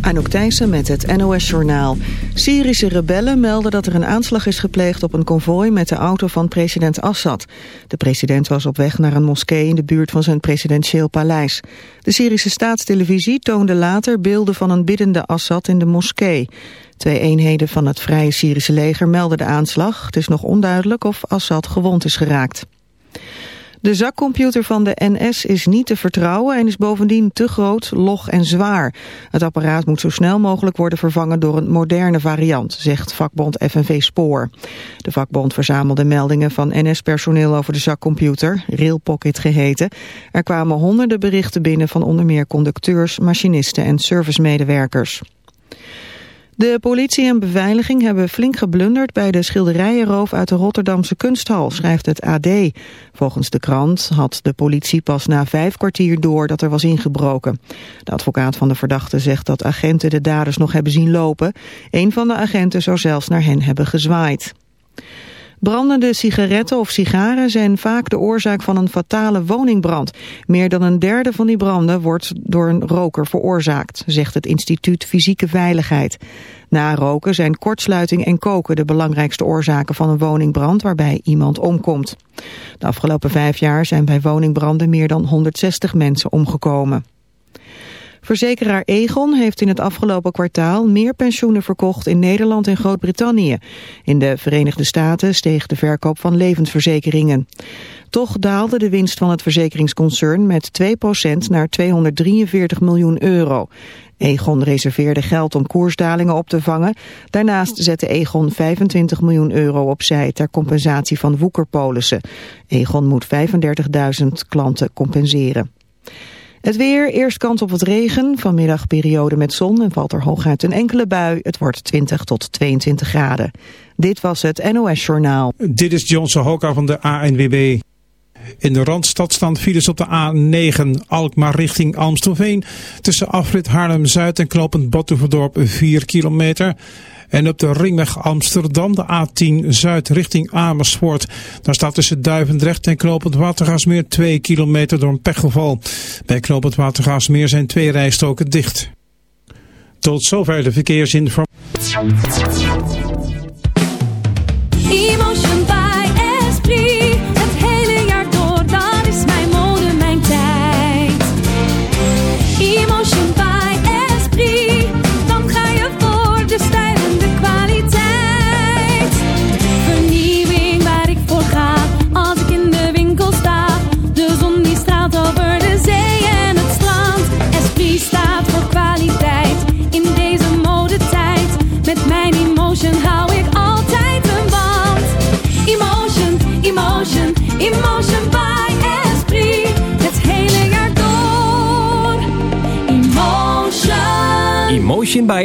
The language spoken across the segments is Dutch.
Anouk Thijssen met het NOS-journaal. Syrische rebellen melden dat er een aanslag is gepleegd op een konvooi met de auto van president Assad. De president was op weg naar een moskee in de buurt van zijn presidentieel paleis. De Syrische staatstelevisie toonde later beelden van een biddende Assad in de moskee. Twee eenheden van het Vrije Syrische leger melden de aanslag. Het is nog onduidelijk of Assad gewond is geraakt. De zakcomputer van de NS is niet te vertrouwen en is bovendien te groot, log en zwaar. Het apparaat moet zo snel mogelijk worden vervangen door een moderne variant, zegt vakbond FNV Spoor. De vakbond verzamelde meldingen van NS-personeel over de zakcomputer, Railpocket geheten. Er kwamen honderden berichten binnen van onder meer conducteurs, machinisten en servicemedewerkers. De politie en beveiliging hebben flink geblunderd bij de schilderijenroof uit de Rotterdamse kunsthal, schrijft het AD. Volgens de krant had de politie pas na vijf kwartier door dat er was ingebroken. De advocaat van de verdachte zegt dat agenten de daders nog hebben zien lopen. Een van de agenten zou zelfs naar hen hebben gezwaaid. Brandende sigaretten of sigaren zijn vaak de oorzaak van een fatale woningbrand. Meer dan een derde van die branden wordt door een roker veroorzaakt, zegt het instituut Fysieke Veiligheid. Na roken zijn kortsluiting en koken de belangrijkste oorzaken van een woningbrand waarbij iemand omkomt. De afgelopen vijf jaar zijn bij woningbranden meer dan 160 mensen omgekomen. Verzekeraar Egon heeft in het afgelopen kwartaal meer pensioenen verkocht in Nederland en Groot-Brittannië. In de Verenigde Staten steeg de verkoop van levensverzekeringen. Toch daalde de winst van het verzekeringsconcern met 2% naar 243 miljoen euro. Egon reserveerde geld om koersdalingen op te vangen. Daarnaast zette Egon 25 miljoen euro opzij ter compensatie van woekerpolissen. Egon moet 35.000 klanten compenseren. Het weer, eerst kans op wat regen, vanmiddag periode met zon en valt er hooguit een enkele bui. Het wordt 20 tot 22 graden. Dit was het NOS Journaal. Dit is Johnson Hoka van de ANWB. In de Randstad staan files op de A9 Alkmaar richting Amstelveen. Tussen afrit Haarlem-Zuid en knooppunt Batuverdorp 4 kilometer. En op de ringweg Amsterdam, de A10 Zuid richting Amersfoort. Daar staat tussen Duivendrecht en Knopend Watergaasmeer 2 kilometer door een pechgeval. Bij Knopend Watergaasmeer zijn twee rijstroken dicht. Tot zover de verkeersinformatie.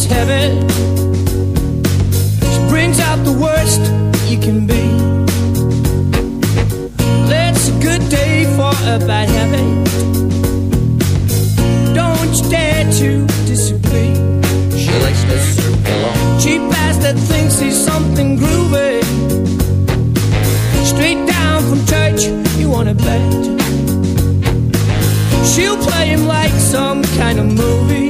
Let's have it. She brings out the worst you can be. It's a good day for a bad habit. Don't you dare to disagree. She likes circle on. Cheap ass that thinks he's something groovy. Straight down from church, you wanna bet. She'll play him like some kind of movie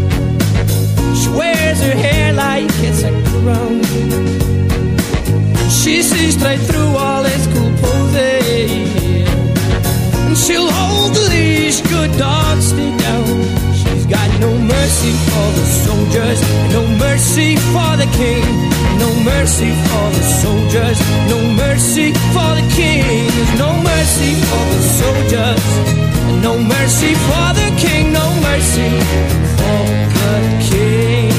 She wears her hair like it's a crown. She sees straight through all his cool posing. And she'll hold the leash, good dog, stay down. She's got no mercy for the soldiers, no mercy for the king, no mercy for the soldiers, no mercy for the king. There's no mercy for the soldiers. No mercy for the king, no mercy for the king.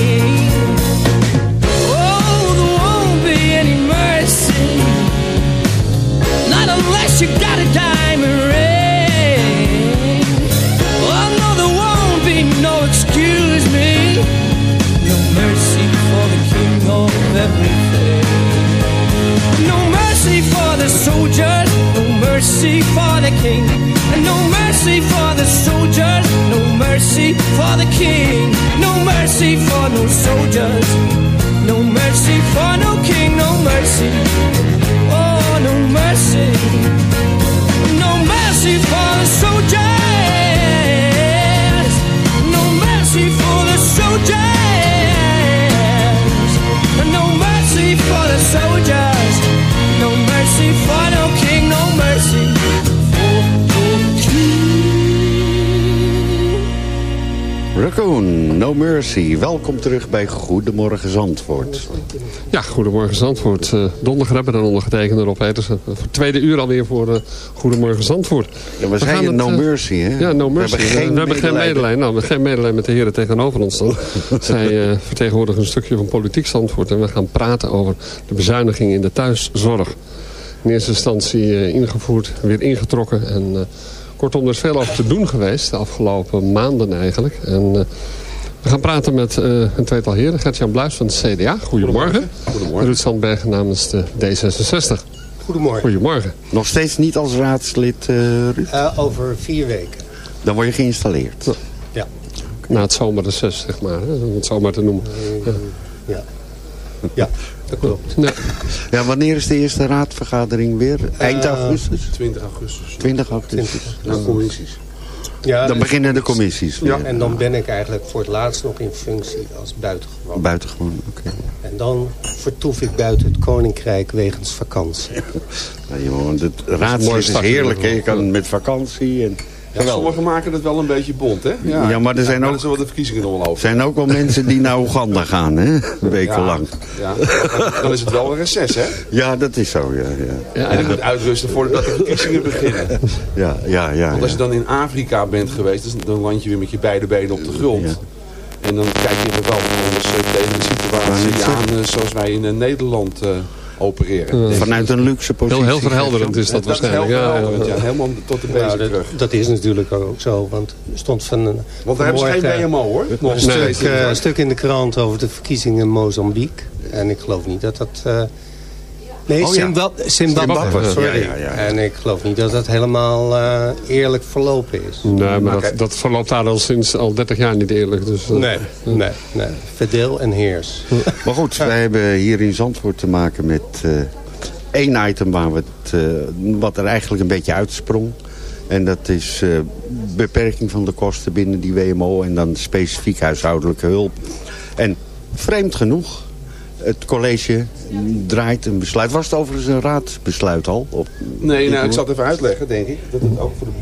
Welkom terug bij Goedemorgen Zandvoort. Ja, goedemorgen Zandvoort. Uh, donderdag hebben we dan ondergetekend erop. Hè. Dus, uh, voor het tweede uur alweer voor uh, Goedemorgen Zandvoort. Ja, we, zeiden het, No Mercy, hè? Ja, No Mercy. We hebben geen we hebben geen medelijden. Nou, we hebben geen medelijden met de heren tegenover ons dan. Zij vertegenwoordigen een stukje van politiek Zandvoort. En we gaan praten over de bezuiniging in de thuiszorg. In eerste instantie ingevoerd, weer ingetrokken. En kortom, er is veel over te doen geweest de afgelopen maanden eigenlijk. En... We gaan praten met uh, een tweetal heren. Gert-Jan Bluis van de CDA. Goedemorgen. Goedemorgen. Ruud Sandbergen namens de D66. Goedemorgen. Goedemorgen. Nog steeds niet als raadslid, uh, Ruud? Uh, over vier weken. Dan word je geïnstalleerd? Ja. ja. Na het zomerreces, zeg maar. Hè, om het zo maar te noemen. Ja. ja. ja. Dat klopt. Ja. ja, wanneer is de eerste raadvergadering weer? Eind augustus? 20 augustus. 20 augustus. 20. Ja, commissies. Ja, dan beginnen de commissies. Ja, en dan ben ik eigenlijk voor het laatst nog in functie als buitengewoon. Buitengewoon, oké. Okay. En dan vertoef ik buiten het koninkrijk wegens vakantie. Ja, jongen, het raadslid is, is heerlijk. Hè? Je kan met vakantie en... Ja, sommigen maken het wel een beetje bont, hè? Ja, ja maar er zijn ja, ook... wel de verkiezingen nog wel over. Er zijn ook wel mensen die naar Oeganda gaan, hè? Wekenlang. Ja, ja, dan is het wel een reces, hè? Ja, dat is zo, ja. ja. ja en je moet uitrusten voordat de verkiezingen beginnen. Ja, ja, ja. Want als je dan in Afrika bent geweest, dan land je weer met je beide benen op de grond. En dan kijk je er wel anders tegen de situatie aan, uh, zoals wij in uh, Nederland... Uh, opereren. Vanuit een luxe positie. Heel, heel verhelderend is dat, dat waarschijnlijk. Is heel verhelderend, ja, ja. helemaal tot de ja, dat, terug. Dat is natuurlijk ook zo, want er stond van... Een, want daar hebben ze geen BMO hoor. Nog een, stuk, uh, een stuk in de krant over de verkiezingen in Mozambique. En ik geloof niet dat dat... Uh, Nee, oh, Zimbabwe, Zimbabwe, Zimbabwe, sorry. Ja, ja, ja, en ik geloof niet dat dat helemaal uh, eerlijk verlopen is. Nee, maar dat, dat, verloopt daar al sinds al 30 jaar niet eerlijk. Dus, uh, nee, nee, nee. Verdeel en heers. maar goed, wij hebben hier in Zandvoort te maken met uh, één item waar we het, wat er eigenlijk een beetje uitsprong. En dat is beperking van de kosten binnen die WMO en dan specifiek huishoudelijke hulp. En vreemd genoeg het college draait een besluit. Was het overigens een raadsbesluit al? Op Nee, nou, ik zal het even uitleggen, denk ik. Dat het ook voor de,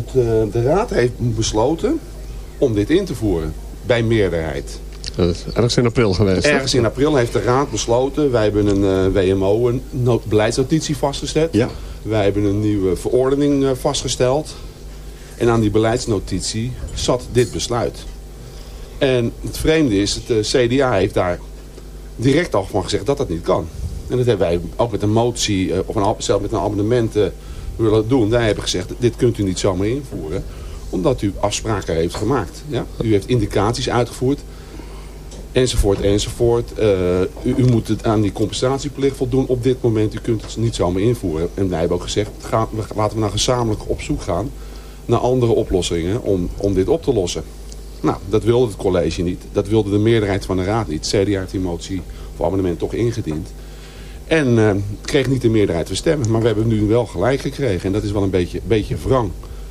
het, eh, de raad heeft besloten om dit in te voeren. Bij meerderheid. Dat is ergens in april geweest. hè? Ergens in april heeft de raad besloten. Wij hebben een eh, WMO, een no- beleidsnotitie vastgezet. Ja. Wij hebben een nieuwe verordening eh, vastgesteld. En aan die beleidsnotitie zat dit besluit. En het vreemde is, het CDA heeft daar direct al van gezegd dat dat niet kan. En dat hebben wij ook met een motie, eh, of een, zelfs met een abonnement eh, willen doen. Wij hebben gezegd, dit kunt u niet zomaar invoeren. Omdat u afspraken heeft gemaakt. Ja? U heeft indicaties uitgevoerd. Enzovoort, enzovoort. Eh, u, u moet het aan die compensatieplicht voldoen op dit moment. U kunt het niet zomaar invoeren. En wij hebben ook gezegd, laten we nou gezamenlijk op zoek gaan naar andere oplossingen om, om dit op te lossen. Nou, dat wilde het college niet. Dat wilde de meerderheid van de raad niet. CDA heeft die motie voor amendement toch ingediend. En eh, kreeg niet de meerderheid van stemmen. Maar we hebben nu wel gelijk gekregen. En dat is wel een beetje, beetje wrang.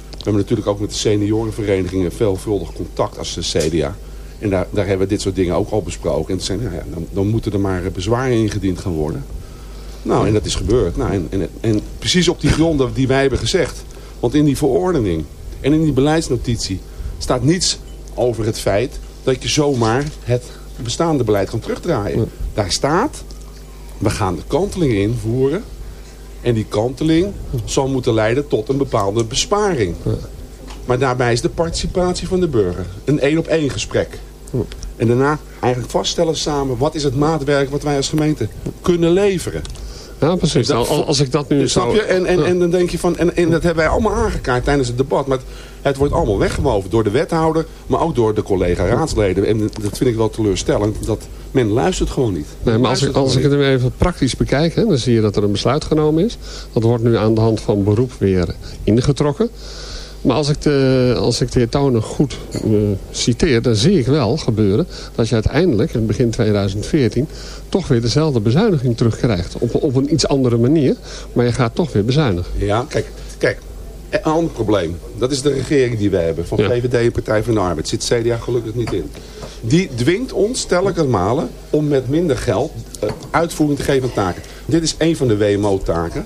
We hebben natuurlijk ook met de seniorenverenigingen veelvuldig contact als de CDA. En daar, daar hebben we dit soort dingen ook al besproken. En zei, nou ja, dan, dan moeten er maar bezwaren ingediend gaan worden. Nou, en dat is gebeurd. Nou, en, en, en precies op die gronden die wij hebben gezegd. Want in die verordening en in die beleidsnotitie staat niets over het feit dat je zomaar het bestaande beleid kan terugdraaien. Daar staat, we gaan de kanteling invoeren. En die kanteling zal moeten leiden tot een bepaalde besparing. Maar daarbij is de participatie van de burger. Een één op één gesprek. En daarna eigenlijk vaststellen samen... wat is het maatwerk wat wij als gemeente kunnen leveren. Ja, precies. Dat- Nou, als ik dat nu Snap zou... je? En, en, Ja. en dan denk je van... En, en dat hebben wij allemaal aangekaart tijdens het debat. Maar het, het wordt allemaal weggewoven door de wethouder... maar ook door de collega-raadsleden. En dat vind ik wel teleurstellend. Dat men luistert gewoon niet. Nee, maar als ik, als ik het nu even praktisch bekijk, hè, dan zie je dat er een besluit genomen is. Dat wordt nu aan de hand van beroep weer ingetrokken. Maar als ik de, als ik de heer Tonen goed eh, citeer, dan zie ik wel gebeuren dat je uiteindelijk, in begin 2014, toch weer dezelfde bezuiniging terugkrijgt. Op, op een iets andere manier, maar je gaat toch weer bezuinigen. Ja, kijk, kijk. Een ander probleem. Dat is de regering die we hebben. Van Ja. VVD en Partij van de Arbeid. Zit CDA gelukkig niet in. Die dwingt ons telkens malen om met minder geld eh, uitvoering te geven aan taken. Dit is een van de WMO-taken.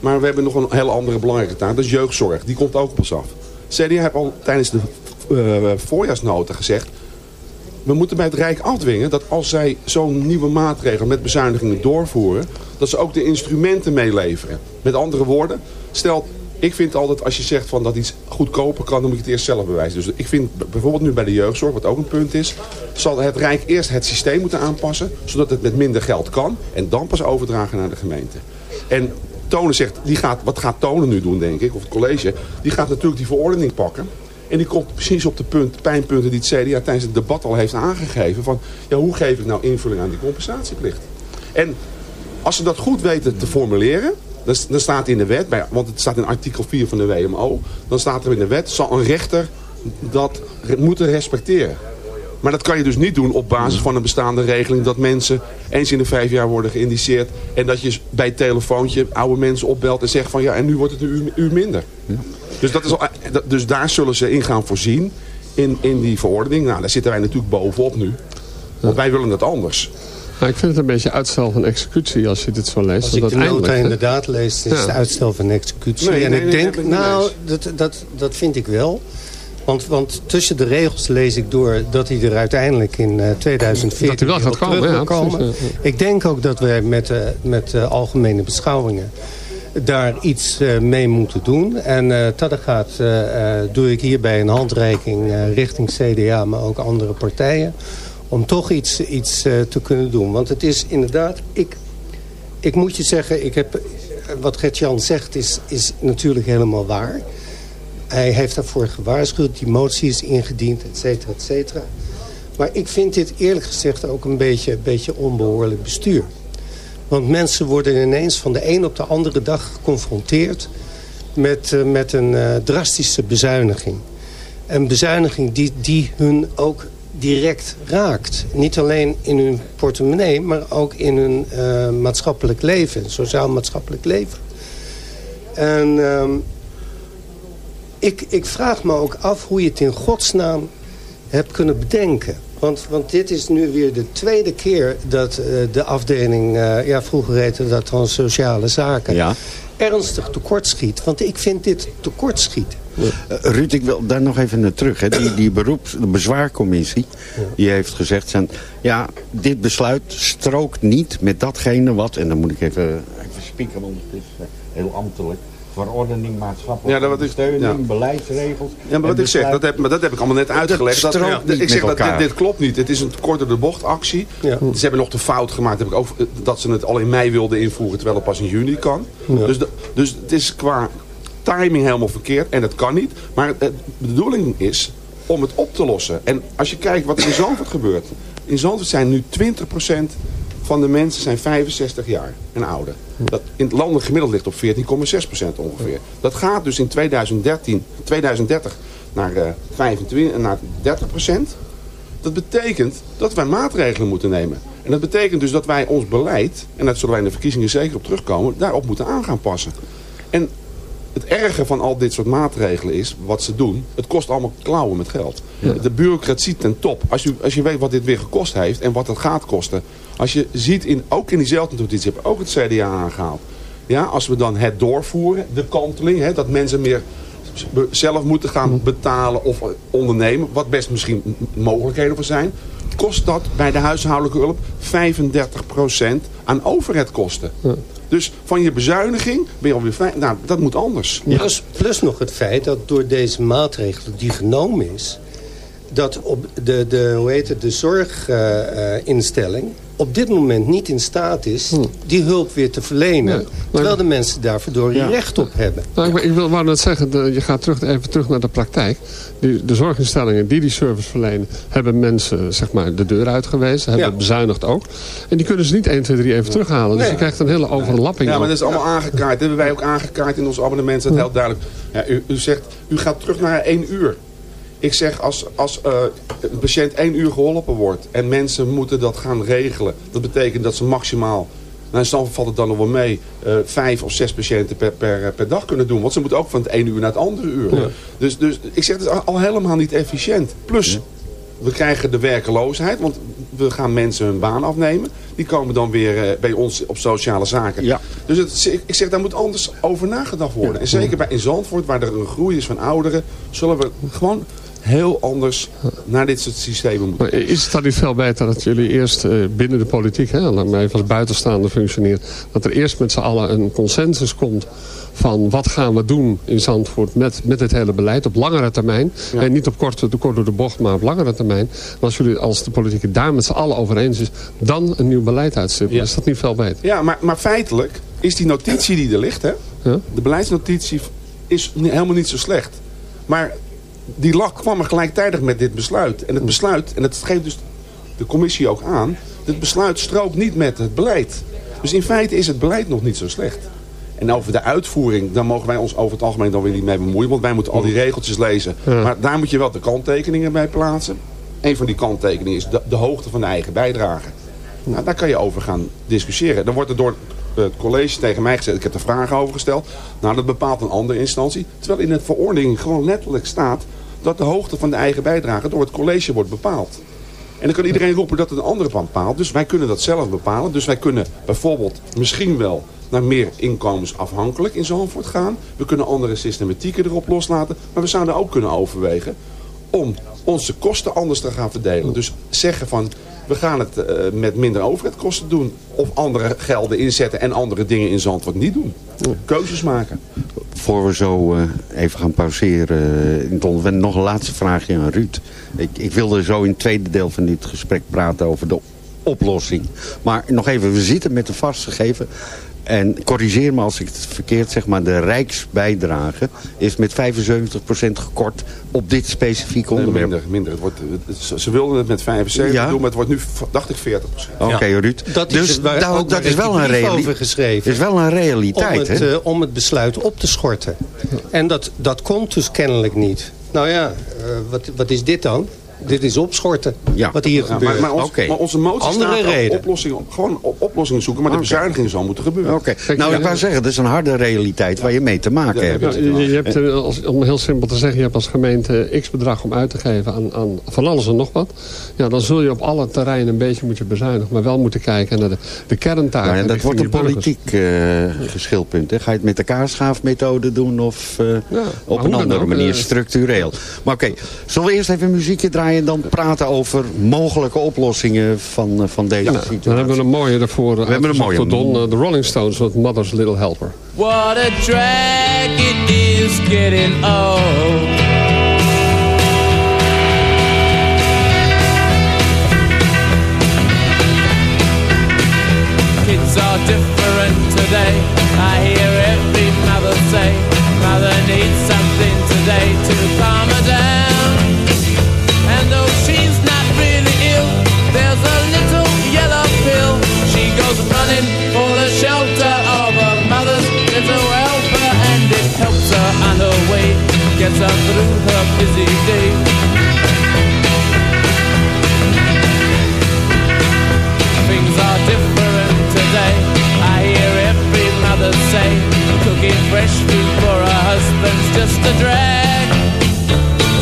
Maar we hebben nog een hele andere belangrijke taak. Dat is jeugdzorg. Die komt ook op ons af. CDA heeft al tijdens de eh, voorjaarsnota gezegd... We moeten bij het Rijk afdwingen dat als zij zo'n nieuwe maatregel met bezuinigingen doorvoeren... dat ze ook de instrumenten meeleveren. Met andere woorden, stel, ik vind altijd als je zegt van dat iets goedkoper kan... dan moet je het eerst zelf bewijzen. Dus ik vind bijvoorbeeld nu bij de jeugdzorg, wat ook een punt is... zal het Rijk eerst het systeem moeten aanpassen... zodat het met minder geld kan en dan pas overdragen naar de gemeente. En Tonen zegt, die gaat, wat gaat Tonen nu doen denk ik, of het college... die gaat natuurlijk die verordening pakken... En die komt precies op de punt, pijnpunten die het CDA tijdens het debat al heeft aangegeven. Van, ja, hoe geef ik nou invulling aan die compensatieplicht? En als ze dat goed weten te formuleren, dan, dan staat in de wet, want het staat in artikel 4 van de WMO, dan staat er in de wet, zal een rechter dat moeten respecteren. Maar dat kan je dus niet doen op basis van een bestaande regeling dat mensen eens in de vijf jaar worden geïndiceerd. En dat je bij telefoontje oude mensen opbelt en zegt van ja, en nu wordt het een uur, minder. Dus, dat is al, dat- dus daar zullen ze in gaan voorzien in, in die verordening. Nou, daar zitten wij natuurlijk bovenop nu. Want wij willen het anders. Maar ik vind het een beetje uitstel van executie als je dit zo leest. Als ik de nota inderdaad lees, is Ja. het uitstel van executie. Nee, en nee, ik nee, denk, ik nou, dat, dat, dat vind ik wel. Want, want tussen de regels lees ik door dat hij er uiteindelijk in eh, 2014 Dat hij wel gaat komen, terug ja, wil komen. precies, ja, ja. Ik denk ook dat we met, de met de algemene beschouwingen daar iets eh, mee moeten doen. En eh dat gaat, eh, eh, doe ik hierbij een handreiking eh, richting CDA, maar ook andere partijen. Om toch iets, iets eh, te kunnen doen. Want het is inderdaad, ik, ik moet je zeggen, ik heb, wat Gert-Jan zegt is, is natuurlijk helemaal waar. Hij heeft daarvoor gewaarschuwd, die motie is ingediend, et cetera, et cetera. Maar ik vind dit eerlijk gezegd ook een beetje, beetje onbehoorlijk bestuur. Want mensen worden ineens van de een op de andere dag geconfronteerd met, eh, met een eh, drastische bezuiniging. Een bezuiniging die, die hun ook direct raakt. Niet alleen in hun portemonnee, maar ook in hun eh, maatschappelijk leven. Sociaal-maatschappelijk leven. En ehm, ik, ik vraag me ook af hoe je het in godsnaam hebt kunnen bedenken. Want, want dit is nu weer de tweede keer dat eh, de afdeling... eh, ja, vroeger heette dat dan sociale zaken... Ja. ernstig tekortschiet. Want ik vind dit tekortschieten. Eh, Ruud, ik wil daar nog even naar terug. Hè. Die, die beroeps, de bezwaarcommissie, die heeft gezegd... Zijn, ja, dit besluit strookt niet met datgene wat... en dan moet ik even, even spieken, want het is heel ambtelijk... verordening, maatschappelijke Ja, dat wat ik- ondersteuning, ja. beleidsregels... Ja, maar wat ik zeg, dat heb, maar dat heb ik allemaal net uitgelegd. Dat ik zeg dat dit, klopt niet. Het is een kort door de bocht actie. Ze hebben nog de fout gemaakt heb ik ook, dat ze het al in mei wilden invoeren, terwijl het pas in juni kan. Dus, de- dus het is qua timing helemaal verkeerd en dat kan niet. Maar de bedoeling is om het op te lossen. En als je kijkt wat er in Zandvoort gebeurt. In Zandvoort zijn nu 20% van de mensen zijn 65 jaar en ouder. Dat in het landelijk gemiddeld ligt op 14,6% ongeveer. Dat gaat dus in 2013, 2030 naar, eh 25, naar 30%. Dat betekent dat wij maatregelen moeten nemen. En dat betekent dus dat wij ons beleid, en daar zullen wij in de verkiezingen zeker op terugkomen, daarop moeten aan gaan passen. En het erge van al dit soort maatregelen is, wat ze doen, het kost allemaal klauwen met geld. De bureaucratie ten top. Als je, als je weet wat dit weer gekost heeft en wat het gaat kosten. Als je ziet, in, ook in diezelfde notitie, heb ook het CDA aangehaald. Ja, als we dan het doorvoeren, de kanteling, hè, dat mensen meer zelf moeten gaan betalen of ondernemen, wat best misschien mogelijkheden voor zijn, kost dat bij de huishoudelijke hulp 35% aan overheidkosten. Dus van je bezuiniging ben je alweer vijf. Nou, dat moet anders. Plus, plus nog het feit dat door deze maatregel die genomen is... dat op de, de, hoe heet het, de zorginstelling op dit moment niet in staat is die hulp weer te verlenen. terwijl de mensen daar verdorie recht op hebben. Nou, ik, ik wil net zeggen, de- je gaat terug, even terug naar de praktijk. Die, de zorginstellingen die die service verlenen... hebben mensen zeg maar, de deur uitgewezen. Hebben Ja. bezuinigd ook. En die kunnen ze niet 1, 2, 3 even terughalen. Dus Nee. je krijgt een hele overlapping. Ja, maar dat is allemaal aangekaart. Dat hebben wij ook aangekaart in ons abonnement. Dat is heel duidelijk. Ja, u, u zegt, u gaat terug naar één uur. Ik zeg, als, als eh, een patiënt één uur geholpen wordt... en mensen moeten dat gaan regelen... dat betekent dat ze maximaal... Nou, in stand valt het dan nog wel mee... eh, vijf of zes patiënten per, per, per dag kunnen doen. Want ze moeten ook van het ene uur naar het andere uur. Ja. Dus, dus ik zeg, het is al- al helemaal niet efficiënt. Plus, we krijgen de werkeloosheid, want we gaan mensen hun baan afnemen. Die komen dan weer eh, bij ons op sociale zaken. Dus het, ik zeg, daar moet anders over nagedacht worden. En zeker bij in Zandvoort, waar er een groei is van ouderen... zullen we gewoon heel anders naar dit soort systemen moeten Maar is het dan niet veel beter dat jullie eerst eh, binnen de politiek, hè, laat mij even als buitenstaander functioneren, dat er eerst met z'n allen een consensus komt van wat gaan we doen in Zandvoort met, met het hele beleid op langere termijn. En niet op korte, kort door de bocht, maar op langere termijn. Als jullie als de politiek het daar met z'n allen over eens is, dan een nieuw beleid uitstippelen. Is dat niet veel beter? Ja, maar, maar feitelijk is die notitie die er ligt, hè, de beleidsnotitie is helemaal niet zo slecht. Maar die lag, kwam er gelijktijdig met dit besluit. En het besluit, en dat geeft dus de commissie ook aan, het besluit strookt niet met het beleid. Dus in feite is het beleid nog niet zo slecht. En over de uitvoering, daar mogen wij ons over het algemeen dan weer niet mee bemoeien. Want wij moeten al die regeltjes lezen. Ja. Maar daar moet je wel de kanttekeningen bij plaatsen. Een van die kanttekeningen is de, de hoogte van de eigen bijdrage. Nou, daar kan je over gaan discussiëren. Dan wordt er door het college tegen mij gezegd, ik heb er vragen over gesteld. Nou, dat bepaalt een andere instantie. Terwijl in het verordening gewoon letterlijk staat dat de hoogte van de eigen bijdrage door het college wordt bepaald. En dan kan iedereen roepen dat het een andere bepaalt. Dus wij kunnen dat zelf bepalen. Dus wij kunnen bijvoorbeeld misschien wel naar meer inkomensafhankelijk in Zandvoort gaan. We kunnen andere systematieken erop loslaten. Maar we zouden ook kunnen overwegen om onze kosten anders te gaan verdelen. Dus zeggen van, we gaan het eh, met minder overheidkosten doen. Of andere gelden inzetten en andere dingen in Zandvoort niet doen. Keuzes maken. Voor we zo eh, even gaan pauzeren, uh, nog een laatste vraagje aan Ruud. Ik, ik wilde zo in het tweede deel van dit gesprek praten over de oplossing. Maar nog even, we zitten met de vastgegeven. En corrigeer me als ik het verkeerd zeg, maar de rijksbijdrage is met 75% gekort op dit specifieke Nee, onderwerp. minder, minder. Het wordt, het- ze- wilden het met 75 Ja. doen, maar het wordt nu, dacht ik, 40% Oké, Ruud. Dat is, dus dat, ook dat is wel een realiteit. over geschreven. is wel een realiteit, om het, hè? eh, om het besluit op te schorten. En dat, dat komt dus kennelijk niet. Nou ja, eh, wat, wat is dit dan? Dit is opschorten wat hier Ja, gebeurt. maar, maar, ons- maar onze motie Andere op reden. oplossingen, gewoon op oplossingen zoeken, maar de bezuiniging zal moeten gebeuren. Oké, nou ik wou zeggen, dat is een harde realiteit waar je mee te maken hebt. Ja, je, je hebt, eh, als, om heel simpel te zeggen, je hebt als gemeente x bedrag om uit te geven aan, aan van alles en nog wat. Ja, dan zul je op alle terreinen een beetje moeten bezuinigen. Maar wel moeten kijken naar de, de kerntaken. Nou ja, dat richting wordt een politiek eh, geschilpunt. Hè. Ga je het met de kaarschaafmethode doen of eh, op een andere ook, manier structureel? Maar oké, zullen we eerst even muziekje draaien en dan praten over mogelijke oplossingen van, eh, van deze Ja, situatie? dan hebben we een mooie ervoor. We hebben een mooie. Don, eh, de Rolling Stones met Mother's Little Helper. What a drag it is getting old. Kids are different through her busy day. Things are different today. I hear every mother say, cooking fresh food for her husband's just a drag.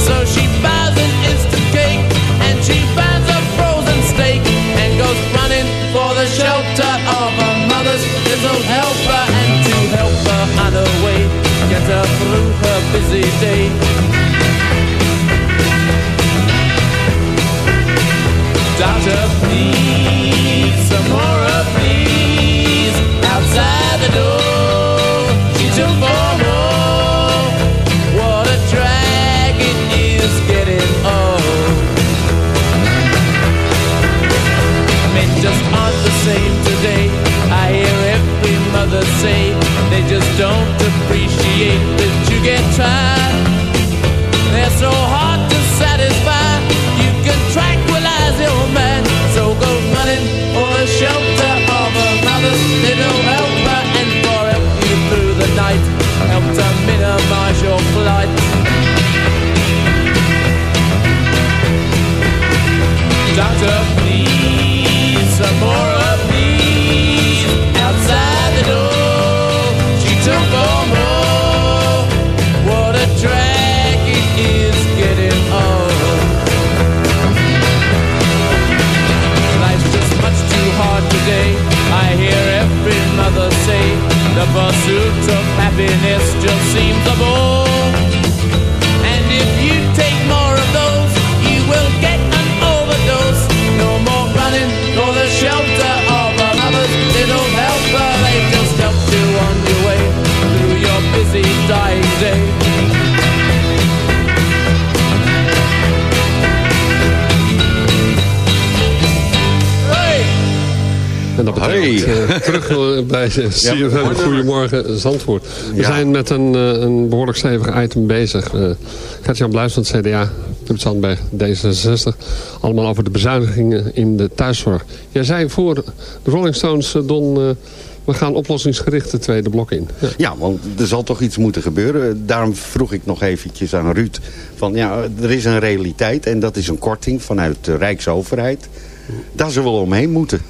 So she buys an instant cake and she finds a frozen steak and goes running for the shelter of her mother's little helper and to help her on her way, her through her busy day. Doctor, please, pursuit of happiness just seems a bore. Dat betekent eh, terug eh, bij CFM Goedemorgen Zandvoort. We zijn met een, eh, een behoorlijk stevig item bezig. Gert-Jan Bluis van het CDA, Ruud Zandberg, D66. Allemaal over de bezuinigingen in de thuiszorg. Jij zei voor de Rolling Stones, Don... we gaan oplossingsgericht het tweede blok in. Ja. Ja, want er zal toch iets moeten gebeuren. Daarom vroeg ik nog eventjes aan Ruud. Van ja, er is een realiteit en dat is een korting vanuit de Rijksoverheid. Daar zullen we omheen moeten.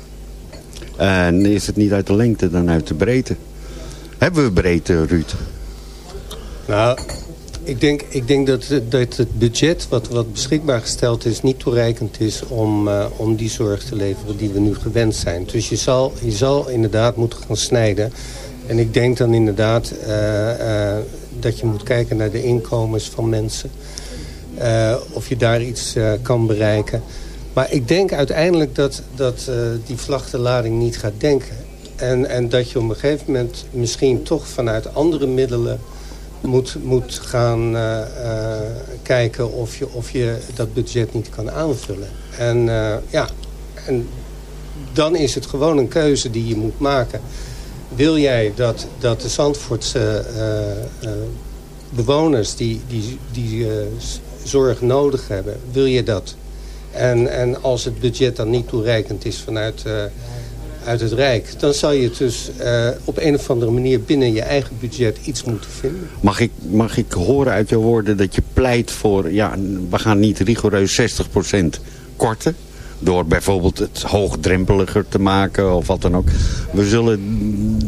En is het niet uit de lengte dan uit de breedte? Hebben we breedte, Ruud? Nou, ik denk, ik denk dat, dat het budget wat, wat beschikbaar gesteld is... niet toereikend is om, eh, om die zorg te leveren die we nu gewend zijn. Dus je zal, je zal inderdaad moeten gaan snijden. En ik denk dan inderdaad eh, eh, dat je moet kijken naar de inkomens van mensen. Of je daar iets kan bereiken. Maar ik denk uiteindelijk dat, dat eh, die vlachtenlading niet gaat denken. En, en dat je op een gegeven moment misschien toch vanuit andere middelen moet, moet gaan eh, eh, kijken of je, of je dat budget niet kan aanvullen. En ja, en dan is het gewoon een keuze die je moet maken. Wil jij dat, dat de Zandvoortse bewoners die, die, die zorg nodig hebben, wil je dat? En, en als het budget dan niet toereikend is vanuit, eh, uit het Rijk... dan zal je dus eh, op een of andere manier binnen je eigen budget iets moeten vinden. Mag ik, mag ik horen uit jouw woorden dat je pleit voor... ja, we gaan niet rigoureus 60% korten... door bijvoorbeeld het hoogdrempeliger te maken of wat dan ook. We zullen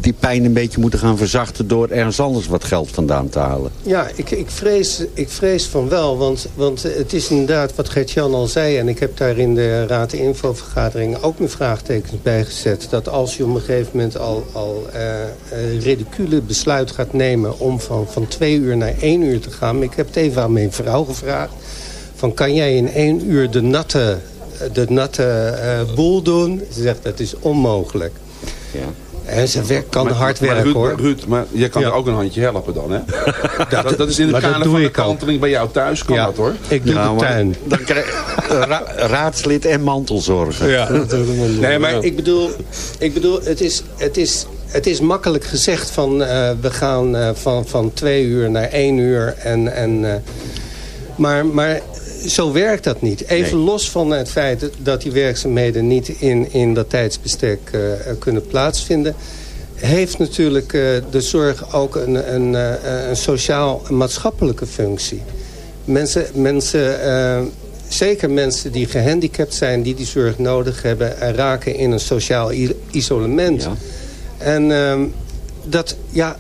die pijn een beetje moeten gaan verzachten... door ergens anders wat geld vandaan te halen. Ja, ik, ik, vrees, ik vrees van wel, want, want het is inderdaad wat Gert-Jan al zei... en ik heb daar in de Raad de ook mijn vraagtekens bij gezet... dat als je op een gegeven moment al, al eh, ridicule besluit gaat nemen... om van, van twee uur naar één uur te gaan... ik heb het even aan mijn vrouw gevraagd... van kan jij in één uur de natte, de natte eh, boel doen? Ze zegt dat is onmogelijk. Ja. En ze werkt, kan Maar- hard maar werken Ruud, hoor. maar Ruud, maar je kan Ja. er ook een handje helpen dan, hè? dat, dat is in dat kader doe van de ook. kanteling bij jou thuis, kan Ja, dat hoor. Ik doe de tuin. Dan krijg ra raadslid en mantelzorger. Ja. Nee, maar ik bedoel, ik bedoel het, is, het, is, het is makkelijk gezegd van eh, we gaan eh, van, van twee uur naar één uur. En, en, eh, maar, maar zo werkt dat niet. Even los van het feit dat- die werkzaamheden niet in, in dat tijdsbestek eh, kunnen plaatsvinden heeft natuurlijk eh, de zorg ook een, een, eh, een sociaal-maatschappelijke functie. Mensen, mensen zeker mensen die gehandicapt zijn, die die zorg nodig hebben... raken in een sociaal isolement. En ehm, dat, ja,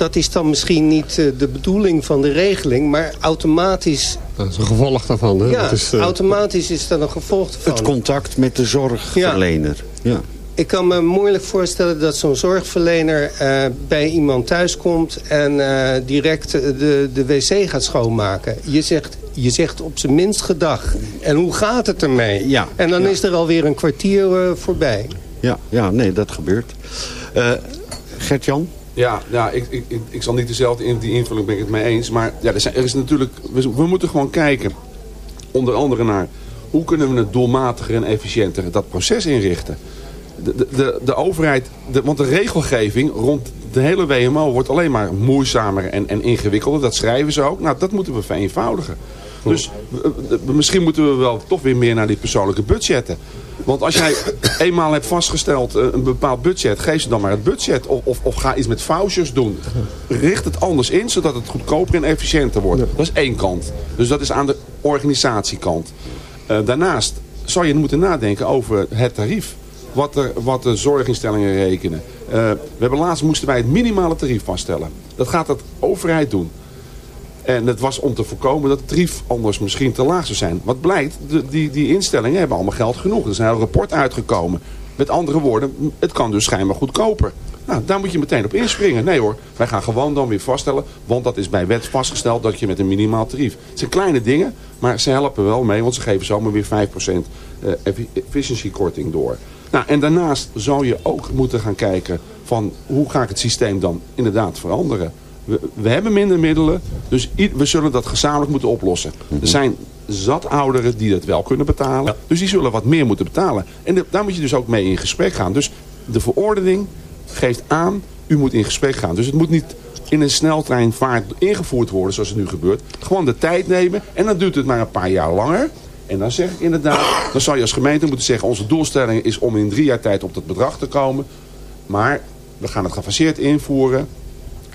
dat is dan misschien niet eh, de bedoeling van de regeling... maar automatisch, Dat is een gevolg daarvan. Hè? ja, Dat is, eh, automatisch is dat een gevolg ervan. Het contact met de zorgverlener. Ja. Ik kan me moeilijk voorstellen dat zo'n zorgverlener eh, bij iemand thuis komt... en eh, direct de, de wc gaat schoonmaken. Je zegt, je zegt op zijn minst gedag. En hoe gaat het ermee? Ja, en dan ja. is er alweer een kwartier eh, voorbij. Ja, ja, nee, dat gebeurt. Eh Gert-Jan? Ja, ja ik, ik, ik, ik zal niet dezelfde in die invulling ben ik het mee eens. Maar ja, er, zijn, er is natuurlijk, we, we moeten gewoon kijken, onder andere naar hoe kunnen we het doelmatiger en efficiënter dat proces inrichten. De, de, de, overheid, de, want de regelgeving rond de hele WMO wordt alleen maar moeizamer en, en ingewikkelder. Dat schrijven ze ook. Nou, dat moeten we vereenvoudigen. Dus misschien moeten we wel toch weer meer naar die persoonlijke budgetten. Want als jij eenmaal hebt vastgesteld eh, een bepaald budget, geef ze dan maar het budget. Of, of, of ga iets met vouchers doen. Richt het anders in, zodat het goedkoper en efficiënter wordt. Dat is één kant. Dus dat is aan de organisatiekant. Eh, daarnaast zou je moeten nadenken over het tarief. Wat, er, wat de zorginstellingen rekenen. Eh, we hebben laatst moesten wij het minimale tarief vaststellen. Dat gaat de overheid doen. En het was om te voorkomen dat het tarief anders misschien te laag zou zijn. Wat blijkt, de, die, die instellingen hebben allemaal geld genoeg. Er is een rapport uitgekomen. Met andere woorden, het kan dus schijnbaar goedkoper. Nou, daar moet je meteen op inspringen. Nee hoor, wij gaan gewoon dan weer vaststellen. Want dat is bij wet vastgesteld dat je met een minimaal tarief. Het zijn kleine dingen, maar ze helpen wel mee. Want ze geven zomaar weer 5% eh, effi- efficiëntiekorting door. Nou, en daarnaast zou je ook moeten gaan kijken van hoe ga ik het systeem dan inderdaad veranderen. We, we hebben minder middelen, dus we zullen dat gezamenlijk moeten oplossen. Er zijn zat ouderen die dat wel kunnen betalen. Dus die zullen wat meer moeten betalen. En de- daar moet je dus ook mee in gesprek gaan. Dus de verordening geeft aan, u moet in gesprek gaan. Dus het moet niet in een sneltreinvaart ingevoerd worden zoals het nu gebeurt. Gewoon de tijd nemen en dan duurt het maar een paar jaar langer. En dan zeg ik inderdaad, dan zou je als gemeente moeten zeggen... onze doelstelling is om in drie jaar tijd op dat bedrag te komen. Maar we gaan het gefaseerd invoeren.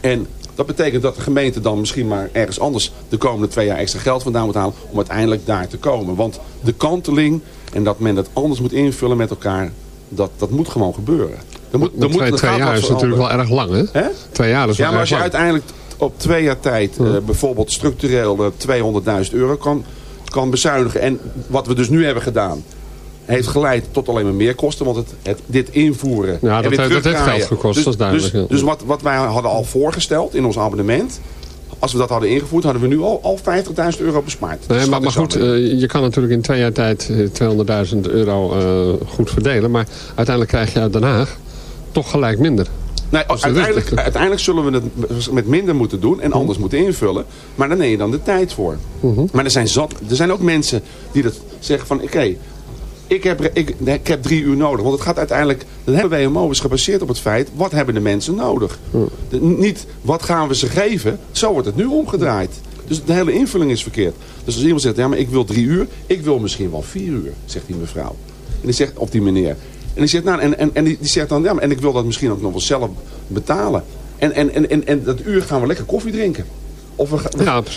En dat betekent dat de gemeente dan misschien maar ergens anders de komende twee jaar extra geld vandaan moet halen om uiteindelijk daar te komen. Want de kanteling en dat men het anders moet invullen met elkaar, dat, dat moet gewoon gebeuren. Er moet, er moet, twee, twee jaar is natuurlijk wel erg lang, hè? Twee jaar is Ja, maar als je lang. uiteindelijk op twee jaar tijd eh, bijvoorbeeld structureel eh, 200.000 euro kan, kan bezuinigen. En wat we dus nu hebben gedaan, heeft geleid tot alleen maar meer kosten. Want het, het, dit invoeren Ja, dat heeft- dat heeft geld gekost, dus, dat is duidelijk, Dus, dus wat, wat wij hadden al voorgesteld in ons abonnement... Als we dat hadden ingevoerd, hadden we nu al, al 50.000 euro bespaard. Nee, maar, maar goed, eh, je kan natuurlijk in twee jaar tijd eh, 200.000 euro eh, goed verdelen. Maar uiteindelijk krijg je uit Den Haag toch gelijk minder. Nee, Dus uiteindelijk, uiteindelijk zullen we het met minder moeten doen en anders moeten invullen. Maar daar neem je dan de tijd voor. Mhm. Maar er zijn, zat, er zijn ook mensen die dat zeggen van... Oké, ik, heb, ik, ik heb drie uur nodig. Want het gaat uiteindelijk... De hele WMO is gebaseerd op het feit... Wat hebben de mensen nodig? De- niet wat gaan we ze geven. Zo wordt het nu omgedraaid. Dus de hele invulling is verkeerd. Dus als iemand zegt... Ja, maar ik wil drie uur. Ik wil misschien wel vier uur, zegt die mevrouw. En die zegt, of die meneer. En die zegt, nou, en, en, en die, die zegt dan, ja, maar, en ik wil dat misschien ook nog wel zelf betalen. En, en, en, en, en dat uur gaan we lekker koffie drinken. Of we, gaan-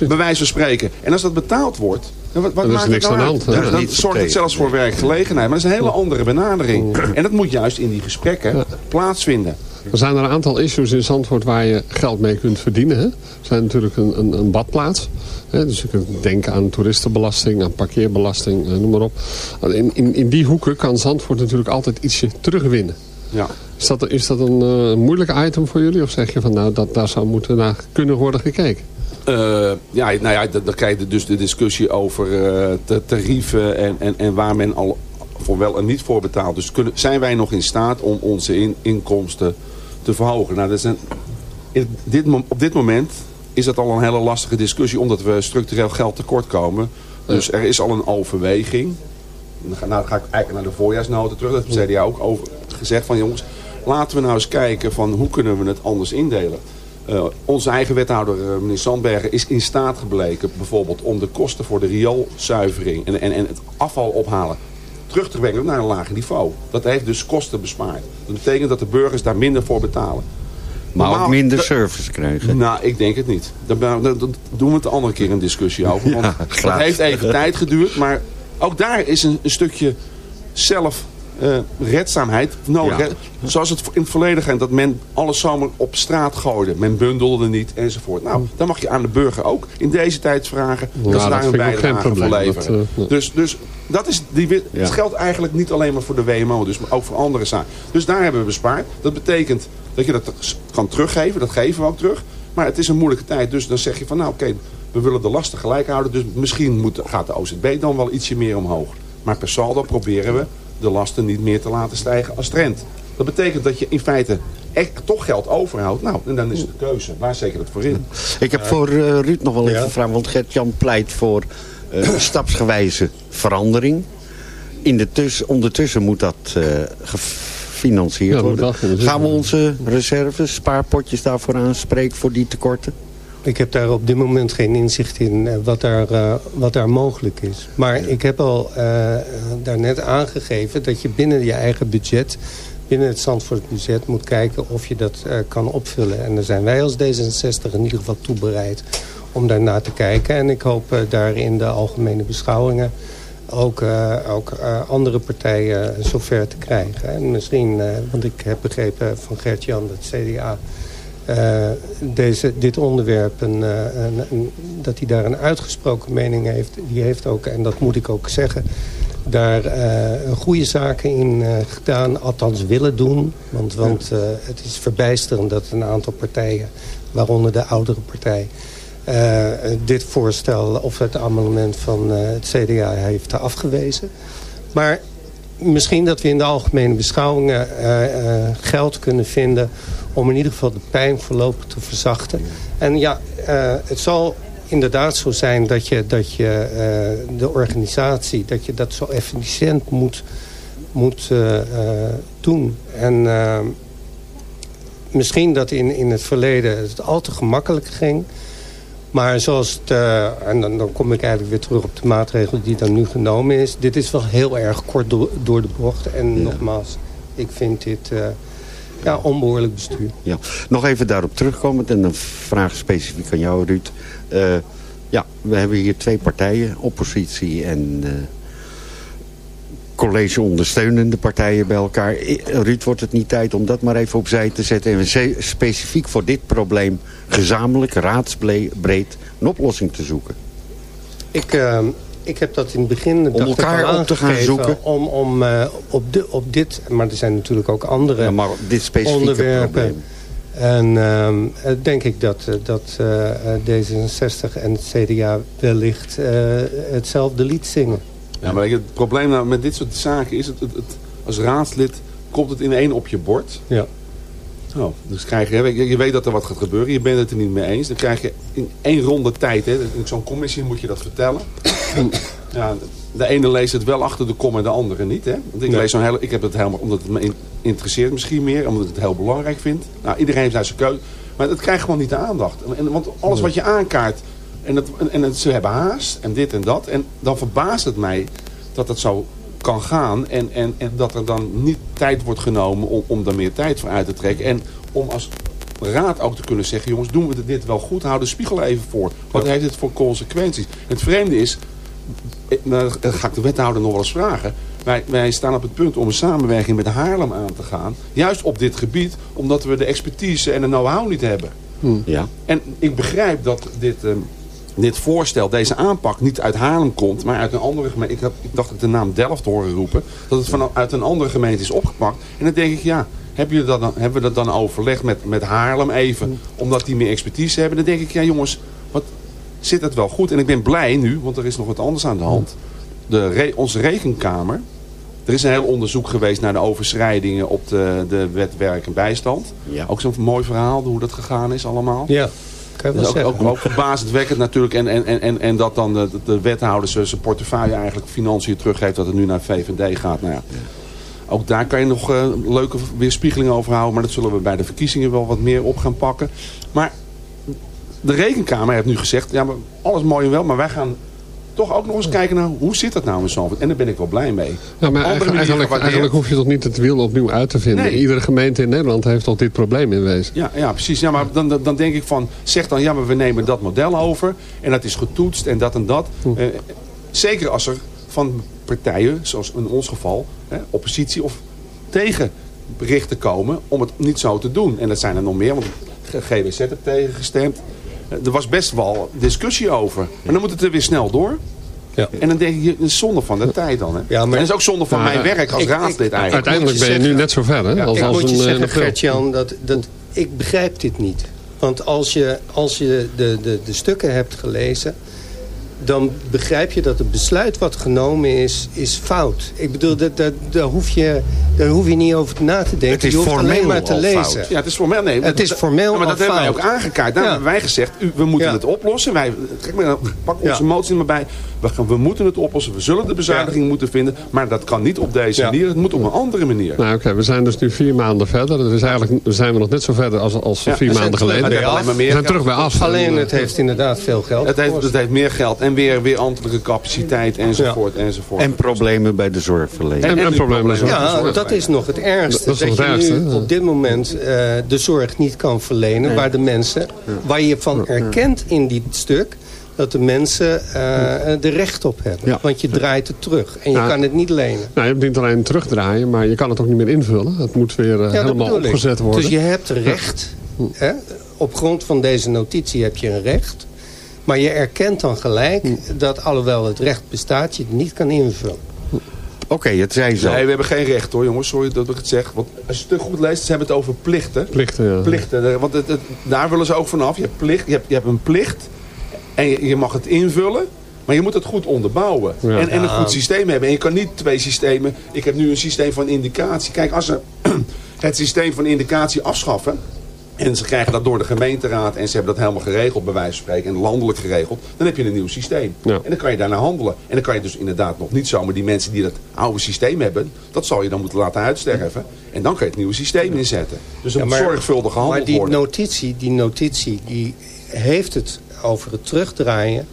bij wijze van spreken. En als dat betaald wordt, wat, is maakt niks nou aan de hand, Ja, niet zorgt het zelfs voor werkgelegenheid. Maar dat is een hele andere benadering. En dat moet juist in die gesprekken plaatsvinden. Er zijn er een aantal issues in Zandvoort waar je geld mee kunt verdienen. Hè? Er zijn natuurlijk een, een, een badplaats. Hè? Dus je kunt denken aan toeristenbelasting, aan parkeerbelasting, eh, noem maar op. In, in, in die hoeken kan Zandvoort natuurlijk altijd ietsje terugwinnen. Ja. Is dat, is dat een eh, moeilijk item voor jullie? Of zeg je van nou, dat, daar zou moeten naar kunnen worden gekeken? Eh, ja, nou ja, dan krijg je dus de discussie over eh, tarieven en, en, en waar men al voor wel en niet voor betaalt. Dus kunnen, zijn wij nog in staat om onze in- inkomsten te verhogen? Nou, dat is een, in dit, op dit moment is dat al een hele lastige discussie, omdat we structureel geld tekort komen. Dus er is al een overweging. Dan ga, nou, dan ga ik eigenlijk naar de voorjaarsnoten terug. Dat heeft de CDA ook over gezegd van jongens, laten we nou eens kijken van hoe kunnen we het anders indelen. Eh, onze eigen wethouder, eh, meneer Sandbergen, is in staat gebleken bijvoorbeeld om de kosten voor de rioolzuivering en, en, en het afval ophalen terug te brengen naar een lager niveau. Dat heeft dus kosten bespaard. Dat betekent dat de burgers daar minder voor betalen. Maar ook minder service krijgen. nou, ik denk het niet. Daar, doen we het de andere keer een discussie over. Want Ja, dat heeft even tijd geduurd. Maar ook daar is een, een stukje zelf eh, redzaamheid nodig. Ja. Zoals het in het verleden ging. Dat men alles zomaar op straat gooide. Men bundelde niet enzovoort. Nou, dan mag je aan de burger ook in deze tijd vragen. Ja, dat ze daar een bijdrage voor leveren. Dat, eh, dus, dus dat is die, Ja. het geldt eigenlijk niet alleen maar voor de WMO. Dus maar ook voor andere zaken. Dus daar hebben we bespaard. Dat betekent dat je dat kan teruggeven. Dat geven we ook terug. Maar het is een moeilijke tijd. Dus dan zeg je van nou oké, we willen de lasten gelijk houden. Dus misschien moet, gaat de OZB dan wel ietsje meer omhoog. Maar per saldo proberen we de lasten niet meer te laten stijgen als trend. Dat betekent dat je in feite echt toch geld overhoudt. Nou, en dan is het de keuze. Waar zeker het voor in? Ik heb voor eh, Ruud nog wel even Ja. een vraag. Want Gert-Jan pleit voor eh, stapsgewijze verandering. In de tuss ondertussen moet dat eh, gefinancierd Ja, worden. Gaan we onze reserves, spaarpotjes daarvoor aanspreken voor die tekorten? Ik heb daar op dit moment geen inzicht in eh, wat daar, eh, wat daar mogelijk is. Maar ik heb al eh daarnet aangegeven dat je binnen je eigen budget... binnen het Zandvoortbudget moet kijken of je dat kan opvullen. En daar zijn wij als D66 in ieder geval toe bereid om daarnaar te kijken. En ik hoop daar in de algemene beschouwingen ook, ook andere partijen zover te krijgen. En misschien, want ik heb begrepen van Gert-Jan dat CDA eh, deze, dit onderwerp, een, eh, een, dat hij daar een uitgesproken mening heeft. Die heeft ook, en dat moet ik ook zeggen, daar eh, goede zaken in gedaan. Althans willen doen. Want, want het is verbijsterend dat een aantal partijen, waaronder de oudere partij... dit voorstel of het amendement van het CDA heeft afgewezen. Maar misschien dat we in de algemene beschouwingen geld kunnen vinden... om in ieder geval de pijn voorlopig te verzachten. En ja, eh, het zal inderdaad zo zijn dat je, dat je eh, de organisatie... dat je dat zo efficiënt moet, moet eh, doen. En misschien dat in, in het verleden het al te gemakkelijk ging... Maar zoals het, en dan, dan kom ik eigenlijk weer terug op de maatregel die dan nu genomen is. Dit is wel heel erg kort door, door de bocht. En nogmaals, ik vind dit ja, onbehoorlijk bestuur. Ja. Nog even daarop terugkomend en een vraag specifiek aan jou Ruud. Eh, ja, we hebben hier twee partijen, oppositie en eh, college ondersteunende partijen bij elkaar. Ruud, wordt het niet tijd om dat maar even opzij te zetten... en ze- specifiek voor dit probleem gezamenlijk, raadsbreed, een oplossing te zoeken? Ik, eh, ik heb dat in het begin dacht ik elkaar op te gaan zoeken? Om, om eh, op, de, op dit, maar er zijn natuurlijk ook andere Ja, maar dit specifieke onderwerpen. probleem. En ehm, eh, denk ik dat, eh, dat eh, eh, D66 en het CDA wellicht eh, hetzelfde lied zingen. Ja, maar het probleem nou met dit soort zaken is, het, het, het- als raadslid komt het in één op je bord. Ja. Oh, dus krijg je, je, weet dat er wat gaat gebeuren, je bent het er niet mee eens. Dan krijg je in één ronde tijd, hè, in zo'n commissie moet je dat vertellen. ja, de ene leest het wel achter de kom en de andere niet. Hè? Want ik, Nee. lees zo'n hele, ik heb het helemaal, omdat het me in- interesseert misschien meer, omdat ik het heel belangrijk vind. Nou, iedereen heeft daar zijn keuze. Maar het krijgt gewoon niet de aandacht. En, want alles wat je aankaart, en, het, en, en ze hebben haast en dit en dat. En dan verbaast het mij dat het zo kan gaan. En, en, en dat er dan niet tijd wordt genomen om, om daar meer tijd voor uit te trekken. En om als raad ook te kunnen zeggen, jongens, doen we dit wel goed? Hou de spiegel even voor. Wat heeft het voor consequenties? Het vreemde is, eh, nou, dat ga ik de wethouder nog wel eens vragen. Wij, wij staan op het punt om een samenwerking met Haarlem aan te gaan. Juist op dit gebied, omdat we de expertise en de know-how niet hebben. Ja. En ik begrijp dat dit, ehm, dit voorstel, deze aanpak niet uit Haarlem komt, maar uit een andere gemeente. Ik, had, ik dacht dat ik de naam Delft horen roepen. Dat het vanuit een andere gemeente is opgepakt. En dan denk ik, ja, hebben, jullie dat dan, hebben we dat dan overlegd met, met Haarlem even, omdat die meer expertise hebben? Dan denk ik, ja jongens, wat zit het wel goed? En ik ben blij nu, want er is nog wat anders aan de hand. De re- onze rekenkamer, er is een heel onderzoek geweest naar de overschrijdingen op de, de wet werk en bijstand. Ja. Ook zo'n mooi verhaal, hoe dat gegaan is allemaal. Ja, kan je Dat wel is ook, zeggen. ook, ook verbazendwekkend natuurlijk. En, en, en- en, en dat dan de, de wethouder zijn portefeuille eigenlijk financiën teruggeeft. Dat het nu naar VVD gaat. Nou ja. Ook daar kan je nog eh, leuke weerspiegeling over houden. Maar dat zullen we bij de verkiezingen wel wat meer op gaan pakken. Maar de rekenkamer heeft nu gezegd. Ja, maar alles mooi en wel. Maar wij gaan toch ook nog eens kijken naar hoe zit dat nou in Zandvoort. En daar ben ik wel blij mee. Ja, maar eigenlijk, eigenlijk, hoef je toch niet het wiel opnieuw uit te vinden. Nee. Iedere gemeente in Nederland heeft toch dit probleem in wezen. Ja, ja precies. Ja, maar dan, dan- denk ik van, zeg dan, ja, maar we nemen dat model over. En dat is getoetst en dat en dat. Eh, zeker als er van partijen, zoals in ons geval, oppositie of tegen berichten komen om het niet zo te doen. En dat zijn er nog meer, want GWZ heeft tegengestemd. Eh, Er was best wel discussie over. Maar dan moet het er weer snel door. Ja. En dan denk ik, het is zonde van de tijd dan. Hè? Ja, maar- en dat is ook zonde van mijn eh, werk als ik- eigenlijk. Uiteindelijk je ben je nu zeggen- net zo ver hè, als, ik als moet je een, zeggen, een april. Gert-Jan, dat, dat, ik begrijp dit niet. Want als je, als je de, de, de stukken hebt gelezen... dan begrijp je dat het besluit wat genomen is, is fout. Ik bedoel, dat, dat, daar, hoef je, daar hoef je niet over na te denken. Het is je hoeft alleen formeel maar te al lezen. fout. Ja, het is formeel. Nee, Het is dat- formeel ja, maar dat hebben wij fout. ook aangekaart. Daar Ja. hebben wij gezegd, u, we moeten Ja. het oplossen. Wij, kijk maar, pak onze Ja. motie er maar bij. We, gaan, we moeten het oplossen. We zullen de bezuiniging moeten vinden. Maar dat kan niet op deze Ja. manier. Het moet op een andere manier. Nou oké, we zijn dus nu vier maanden verder. Dus eigenlijk zijn we nog net zo verder als, als Ja, vier maanden geleden. We zijn terug bij af. Alleen En, het heeft inderdaad veel geld het, heeft, het heeft meer geld en weer, weer ambtelijke capaciteit enzovoort. enzovoort. En problemen bij de zorgverlening. En- en die problemen. Ja, dat is nog het ergste. Dat is nog het je ergste, nu op dit moment eh, de zorg niet kan verlenen... waar de mensen, waar je van erkent in dit stuk... dat de mensen eh er recht op hebben. Ja. Want je draait het terug en je kan het niet lenen. Nou, je hebt niet alleen terugdraaien, maar je kan het ook niet meer invullen. Het moet weer eh, Ja, dat helemaal opgezet worden. Dus je hebt recht. Hè? Op grond van deze notitie heb je een recht. Maar je erkent dan gelijk dat alhoewel het recht bestaat... je het niet kan invullen. Oké, het zij zo. Nee, we hebben geen recht hoor jongens. Sorry dat ik het zeg. Want als je het goed leest, ze hebben het over plichten. Plichten, ja. plichten. eh, Want het, het- daar willen ze ook vanaf. Je hebt, plicht, je, hebt, je hebt een plicht en je, je mag het invullen. Maar je moet het goed onderbouwen. Ja. En, en een goed systeem hebben. En je kan niet twee systemen... Ik heb nu een systeem van indicatie. Kijk, als ze het systeem van indicatie afschaffen... En ze krijgen dat door de gemeenteraad en ze hebben dat helemaal geregeld, bij wijze van spreken, en landelijk geregeld. Dan heb je een nieuw systeem. Ja. En dan kan je daarna handelen. En dan kan je dus inderdaad nog niet zomaar die mensen die dat oude systeem hebben, dat zal je dan moeten laten uitsterven. En dan kan je het nieuwe systeem inzetten. Dus er Ja, moet zorgvuldig gehandeld Maar die worden. notitie, die notitie die heeft het over het terugdraaien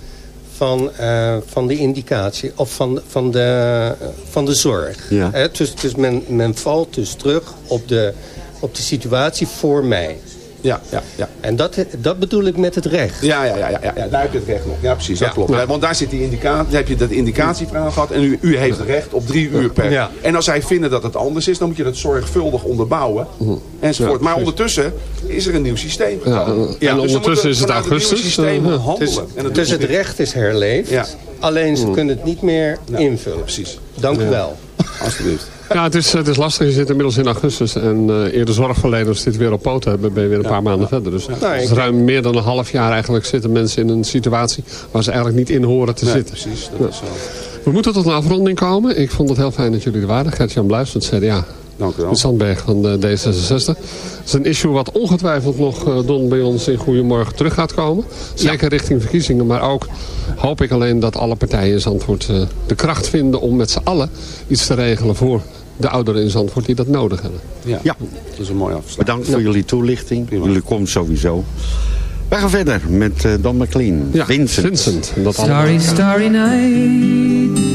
van, eh, van de indicatie of van, van, de, van de zorg. Ja. Hè, dus dus men, men valt dus terug op de, op de situatie voor mij. Ja, ja, ja. En dat, dat bedoel ik met het recht. Ja, ja, ja, ja, ja, ja, daar heb je het recht nog. Ja, precies, dat Ja. klopt. Ja, want daar zit die indicatie, daar heb je dat indicatieverhaal gehad. En u, u heeft recht op drie uur per. Ja. En als zij vinden dat het anders is, dan moet je dat zorgvuldig onderbouwen. Enzovoort. Ja, maar ondertussen is er een nieuw systeem Ja, gekomen. en dus ondertussen is het augustus, systeem eh, ja. handelen. Dus, en dat dus het recht is herleefd. Ja. Alleen ze kunnen het niet meer invullen. Precies. Dank u wel. Alsjeblieft. Ja, het is, het is lastig. Je zit inmiddels in augustus. En eh eer de zorgverleners dit weer op poten hebben, ben je weer een paar maanden verder. Dus, ik- ruim meer dan een half jaar eigenlijk zitten mensen in een situatie waar ze eigenlijk niet in horen te Nee, zitten. precies. Dat is zo. We moeten tot een afronding komen. Ik vond het heel fijn dat jullie er waren. Gert-Jan Bluis van het CDA. Dank u wel. Sandberg van de D66. Het is een issue wat ongetwijfeld nog, eh, Don, bij ons in Goedemorgen terug gaat komen. Zeker richting verkiezingen. Maar ook hoop ik alleen dat alle partijen in Zandvoort eh, de kracht vinden om met z'n allen iets te regelen voor de ouderen in Zandvoort die dat nodig hebben. Ja. Ja. Dat is een mooi afsluit. Bedankt voor jullie toelichting. Prima. Jullie komen sowieso. Wij gaan verder met eh, Don McLean. Ja, Vincent. Vincent. En dat Starry, starry night.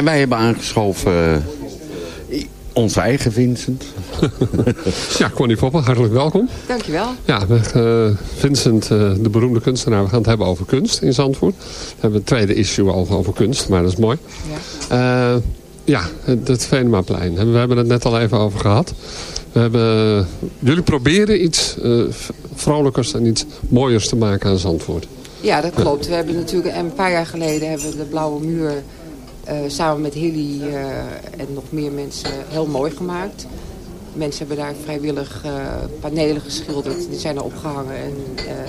En wij hebben aangeschoven eh, onze eigen Vincent. Ja, Connie Poppen, hartelijk welkom. Dankjewel. Ja, we, eh, Vincent, eh, de beroemde kunstenaar, we gaan het hebben over kunst in Zandvoort. We hebben het tweede issue al over kunst, maar dat is mooi. Ja, ja het, Venemaplein. We hebben het net al even over gehad. We hebben, jullie proberen iets vrolijkers en iets mooiers te maken aan Zandvoort. Ja, dat klopt. We hebben natuurlijk een paar jaar geleden hebben we de Blauwe Muur uh, samen met Hilly uh, en nog meer mensen heel mooi gemaakt. Mensen hebben daar vrijwillig uh, panelen geschilderd. Die zijn er opgehangen. En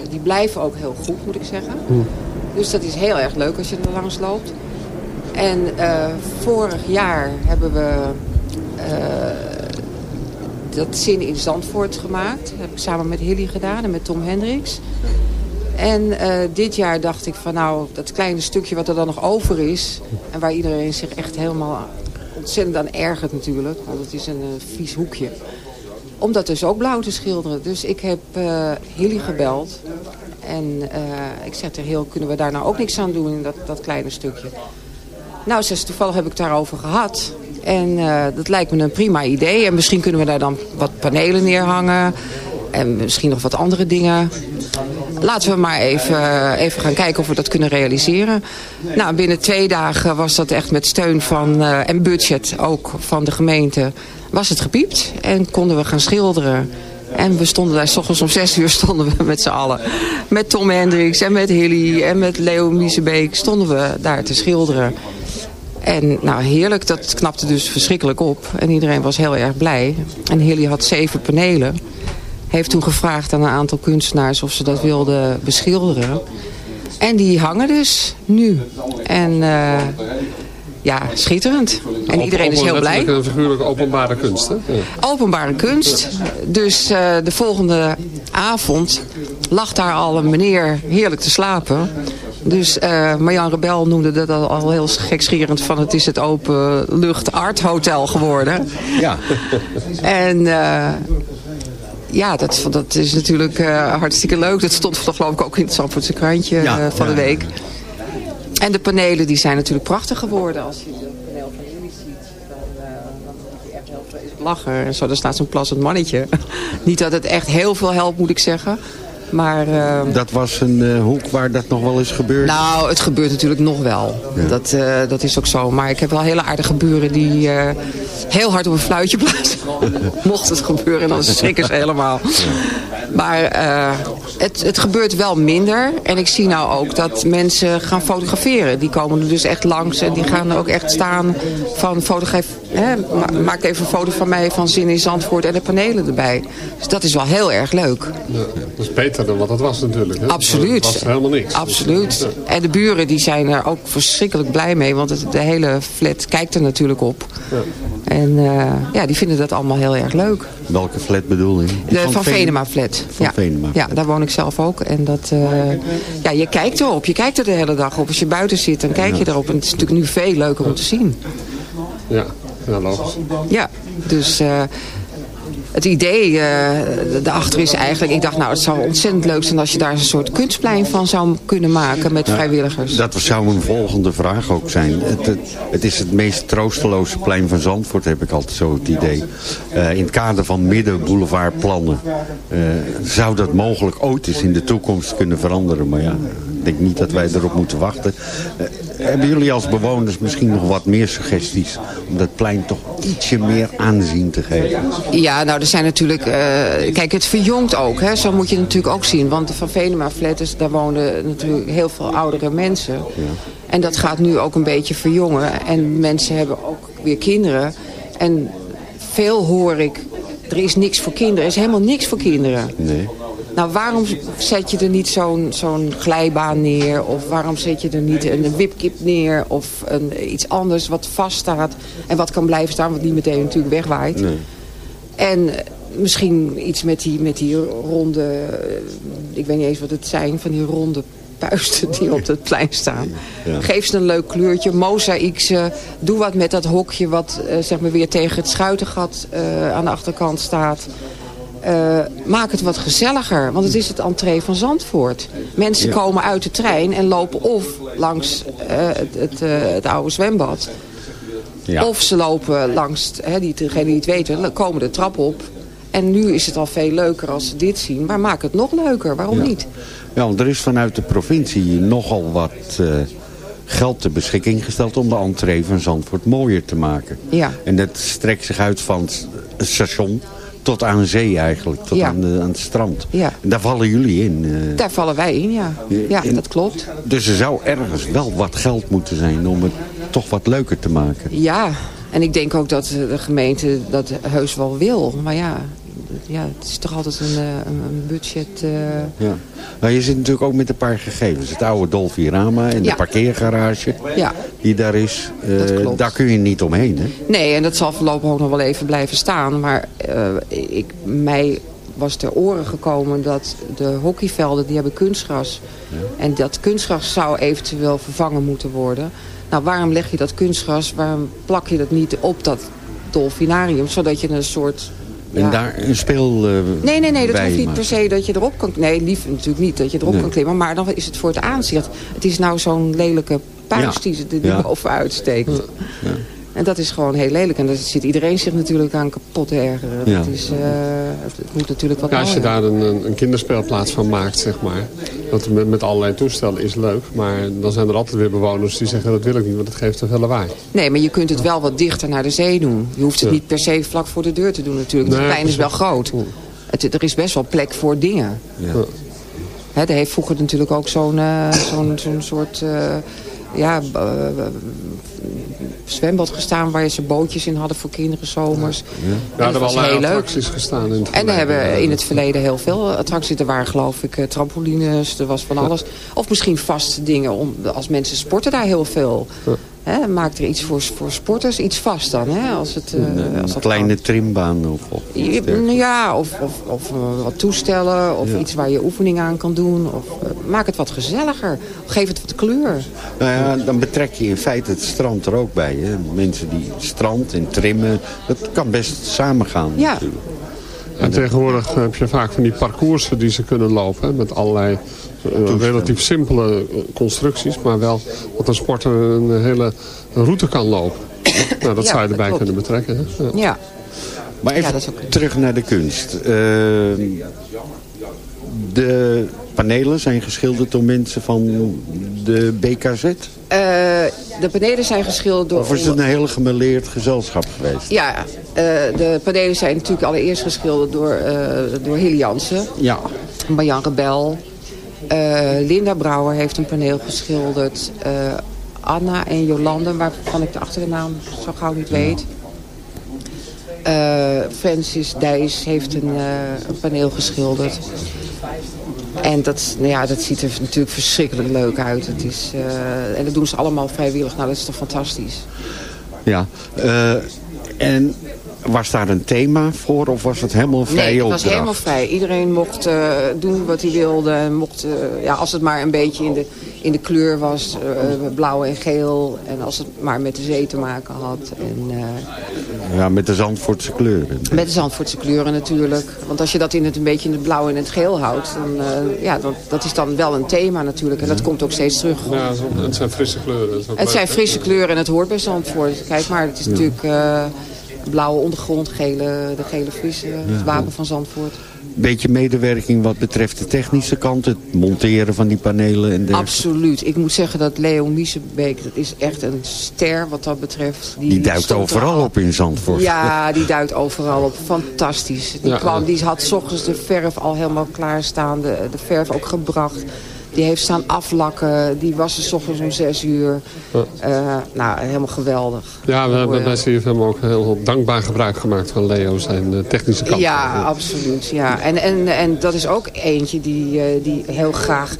die blijven ook heel goed, moet ik zeggen. Mm. Dus dat is heel erg leuk als je er langs loopt. En vorig jaar hebben we dat Zin in Zandvoort gemaakt. Dat heb ik samen met Hilly gedaan en met Tom Hendricks. En uh, dit jaar dacht ik van nou, dat kleine stukje wat er dan nog over is... en waar iedereen zich echt helemaal ontzettend aan ergert natuurlijk... want het is een vies hoekje... om dat dus ook blauw te schilderen. Dus ik heb Hilly gebeld En eh, ik zeg tegen heel, kunnen we daar nou ook niks aan doen in dat, dat kleine stukje? Nou, zes, toevallig heb ik daarover gehad. En eh, dat lijkt me een prima idee. En misschien kunnen we daar dan wat panelen neerhangen. En misschien nog wat andere dingen. Laten we maar even, even gaan kijken of we dat kunnen realiseren. Nou, binnen twee dagen was dat echt met steun van, eh, en budget ook van de gemeente, was het gepiept. En konden we gaan schilderen. En we stonden daar, s ochtends om zes uur stonden we met z'n allen. Met Tom Hendricks en met Hilly en met Leo Miesebeek stonden we daar te schilderen. En nou heerlijk, dat knapte dus verschrikkelijk op. En iedereen was heel erg blij. En Hilly had zeven panelen. Heeft toen gevraagd aan een aantal kunstenaars of ze dat wilden beschilderen. En die hangen dus nu. En eh, ja, schitterend. En Op- iedereen is heel blij. letterlijk een figuurlijke openbare kunst, hè? Ja. Openbare kunst. Dus eh, de volgende avond lag daar al een meneer heerlijk te slapen. Dus eh Marjan Rebel noemde dat al, heel gekscherend van het is het open lucht art hotel geworden. Ja. En eh, ja, dat, dat is natuurlijk eh, hartstikke leuk. Dat stond toch geloof ik ook in het Zandvoortse krantje Ja, van ja. de week. En de panelen die zijn natuurlijk prachtig geworden. Als je het paneel van jullie ziet, dan, dan moet je echt heel vreselijk lachen. En zo, daar staat zo'n plassend mannetje. Niet dat het echt heel veel helpt, moet ik zeggen. Maar eh, Dat was een eh, hoek waar dat nog wel eens gebeurt. nou, het gebeurt natuurlijk nog wel. Dat, eh, dat is ook zo. Maar ik heb wel hele aardige buren die eh, heel hard op een fluitje blazen. Mocht het gebeuren, dan schrikken ze helemaal. Maar eh, het, het gebeurt wel minder. En ik zie nou ook dat mensen gaan fotograferen. Die komen er dus echt langs en die gaan er ook echt staan van fotograf. Hè, ma- maak even een foto van mij van Zin in Zandvoort en de panelen erbij. Dus dat is wel heel erg leuk. Ja, dat is beter dan wat het was natuurlijk. Hè? Absoluut. Het was helemaal niks. Absoluut. En de buren die zijn er ook verschrikkelijk blij mee. Want het, de hele flat kijkt er natuurlijk op. En eh, ja, die vinden dat allemaal heel erg leuk. Welke flat bedoel je? De Van, Venema flat. Van ja. Venema. Ja, daar woon ik zelf ook. En dat, eh, ja, je kijkt erop. Je kijkt er de hele dag op. Als je buiten zit, dan kijk je erop. En het is natuurlijk nu veel leuker om te zien. Ja, ja logisch. Ja, dus eh, het idee eh daarachter is eigenlijk... Ik dacht, nou, het zou ontzettend leuk zijn als je daar een soort kunstplein van zou kunnen maken met vrijwilligers. Dat zou een volgende vraag ook zijn. Het, het, het is het meest troosteloze plein van Zandvoort, heb ik altijd zo het idee. Eh, in het kader van middenboulevardplannen eh, zou dat mogelijk ooit eens in de toekomst kunnen veranderen. Maar ja, denk niet dat wij erop moeten wachten. Eh, hebben jullie als bewoners misschien nog wat meer suggesties om dat plein toch ietsje meer aanzien te geven? Ja, nou, er zijn natuurlijk... eh, kijk, het verjongt ook, hè. Zo moet je het natuurlijk ook zien. Want de Van Venema flat, is, daar wonen natuurlijk heel veel oudere mensen. En dat gaat nu ook een beetje verjongen. En mensen hebben ook weer kinderen. En veel hoor ik... Er is niks voor kinderen. Er is helemaal niks voor kinderen. Nee. Nou, waarom zet je er niet zo'n zo'n glijbaan neer? Of waarom zet je er niet een wipkip neer? Of een, iets anders wat vaststaat en wat kan blijven staan... wat niet meteen natuurlijk wegwaait. Nee. En misschien iets met die, met die ronde... Ik weet niet eens wat het zijn, van die ronde puisten die op het plein staan. Ja. Geef ze een leuk kleurtje, mozaïekse. Doe wat met dat hokje wat eh, zeg maar weer tegen het schuitengat eh, aan de achterkant staat. Eh, maak het wat gezelliger, want het is het entree van Zandvoort. Mensen Ja. komen uit de trein en lopen of langs eh, het, het, eh, het oude zwembad. Ja. Of ze lopen langs, hè, die, degenen die het weten, komen de trap op. En nu is het al veel leuker als ze dit zien. Maar maak het nog leuker, waarom Ja. niet? Ja, want er is vanuit de provincie nogal wat geld ter beschikking gesteld om de entree van Zandvoort mooier te maken. Ja. En dat strekt zich uit van het station tot aan zee eigenlijk, tot Ja. aan, de, aan het strand. Ja. En daar vallen jullie in. eh. Daar vallen wij in, ja. Ja, in- dat klopt. Dus er zou ergens wel wat geld moeten zijn om het toch wat leuker te maken. Ja, en ik denk ook dat de gemeente dat heus wel wil. Maar ja, ja het is toch altijd een, eh, een budget... eh, Ja. Nou, je zit natuurlijk ook met een paar gegevens. Het oude Dolfirama en Ja. de parkeergarage Ja. die daar is. Dat klopt. daar kun je niet omheen, hè? Nee, en dat zal voorlopig ook nog wel even blijven staan. Maar ik, mij was ter oren gekomen dat de hockeyvelden, die hebben kunstgras. En dat kunstgras zou eventueel vervangen moeten worden. Nou, waarom leg je dat kunstgras, waarom plak je dat niet op dat dolfinarium? Zodat je een soort En Ja. daar een speel eh, Nee, nee, nee, dat hoeft niet maken. per se dat je erop kan... Nee, lief natuurlijk niet dat je erop Nee. kan klimmen. Maar dan is het voor het aanzicht. Het is nou zo'n lelijke puis Ja. die, ze- die Ja. bovenuit steekt. En dat is gewoon heel lelijk. En daar zit iedereen zich natuurlijk aan kapot te ergeren. Ja. Dat is, eh, het, het moet natuurlijk wat Ja, als je daar een, een kinderspeelplaats van maakt, zeg maar. Dat met, met allerlei toestellen is leuk. Maar dan zijn er altijd weer bewoners die zeggen dat wil ik niet, want het geeft te veel lawaai. Nee, maar je kunt het wel wat dichter naar de zee doen. Je hoeft het Ja. niet per se vlak voor de deur te doen natuurlijk. Nee, het plein is wel groot. Het, er is best wel plek voor dingen. Ja. Hè, er heeft vroeger natuurlijk ook zo'n eh, zo'n zo'n soort eh, ja, zwembad gestaan... waar ze bootjes in hadden voor kinderen zomers. Ja, er dat hebben was heel leuk. attracties gestaan. In het En er hebben in het verleden heel veel attracties. Er waren geloof ik eh, trampolines, er was van alles. Of misschien vaste dingen. Om, als mensen sporten daar heel veel. Hè, maak er iets voor, voor sporters, iets vast dan. Hè, als het, eh, als Een dat kleine trimbaan of, ja, of, of, of eh, wat toestellen, of Ja. iets waar je oefening aan kan doen. Of, eh, maak het wat gezelliger. Geef het wat kleur. Nou ja, dan betrek je in feite het strand er ook bij. Hè? Mensen die strand en trimmen, dat kan best samengaan Ja. natuurlijk. En tegenwoordig heb je vaak van die parcoursen die ze kunnen lopen. hè, Met allerlei relatief simpele eh, constructies. Maar wel dat een sporter een hele route kan lopen. nou, dat Ja, zou je erbij kunnen betrekken. Hè? Ja. Ja. Maar even Ja, terug naar de kunst. Eh, de panelen zijn geschilderd door mensen van de BKZ? Eh, de panelen zijn geschilderd door... Of is het een heel gemeleerd gezelschap geweest? Ja, eh, de panelen zijn natuurlijk allereerst geschilderd door, eh door Hilly Jansen. Ja. Marjan Rebel. Eh, Linda Brouwer heeft een paneel geschilderd. Eh, Anna en Jolande, waarvan ik de achternaam zo gauw niet weet. Eh, Francis Dijs heeft een, paneel geschilderd. En dat, nou ja, dat ziet er natuurlijk verschrikkelijk leuk uit. Het is, en dat doen ze allemaal vrijwillig. Nou, dat is toch fantastisch. Ja. En was daar een thema voor of was het helemaal vrij Nee, het was opdracht? helemaal vrij. Iedereen mocht eh, doen wat hij wilde. Mocht, eh, ja, als het maar een beetje in de, in de kleur was, eh, blauw en geel. En als het maar met de zee te maken had. En, eh, Ja, met de Zandvoortse kleuren. met de Zandvoortse kleuren natuurlijk. Want als je dat in het, een beetje in het blauw en het geel houdt... Dan, eh, ja, dat, dat is dan wel een thema natuurlijk. En dat komt ook steeds terug. Ja, het zijn frisse kleuren. Het leuk, zijn frisse kleuren en het hoort bij Zandvoort. Kijk maar, het is Ja. natuurlijk eh, blauwe ondergrond, gele, de gele vlies, eh, het wapen van Zandvoort. Beetje medewerking wat betreft de technische kant, het monteren van die panelen en dergelijke. Absoluut. Ik moet zeggen dat Leo Miesenbeek, dat is echt een ster wat dat betreft. Die duikt stond er overal al- op in Zandvoort. Ja, die duikt overal op. Fantastisch. Die, Ja, kwam, die had s ochtends de verf al helemaal klaarstaan. De, de verf ook gebracht. Die heeft staan aflakken. Die was er s ochtends om zes uur. Eh, nou, helemaal geweldig. Ja, we hebben bij CFM ook heel dankbaar gebruik gemaakt van Leo, zijn eh, technische kant. Ja, absoluut. Ja. En, en, en dat is ook eentje die, eh, die heel graag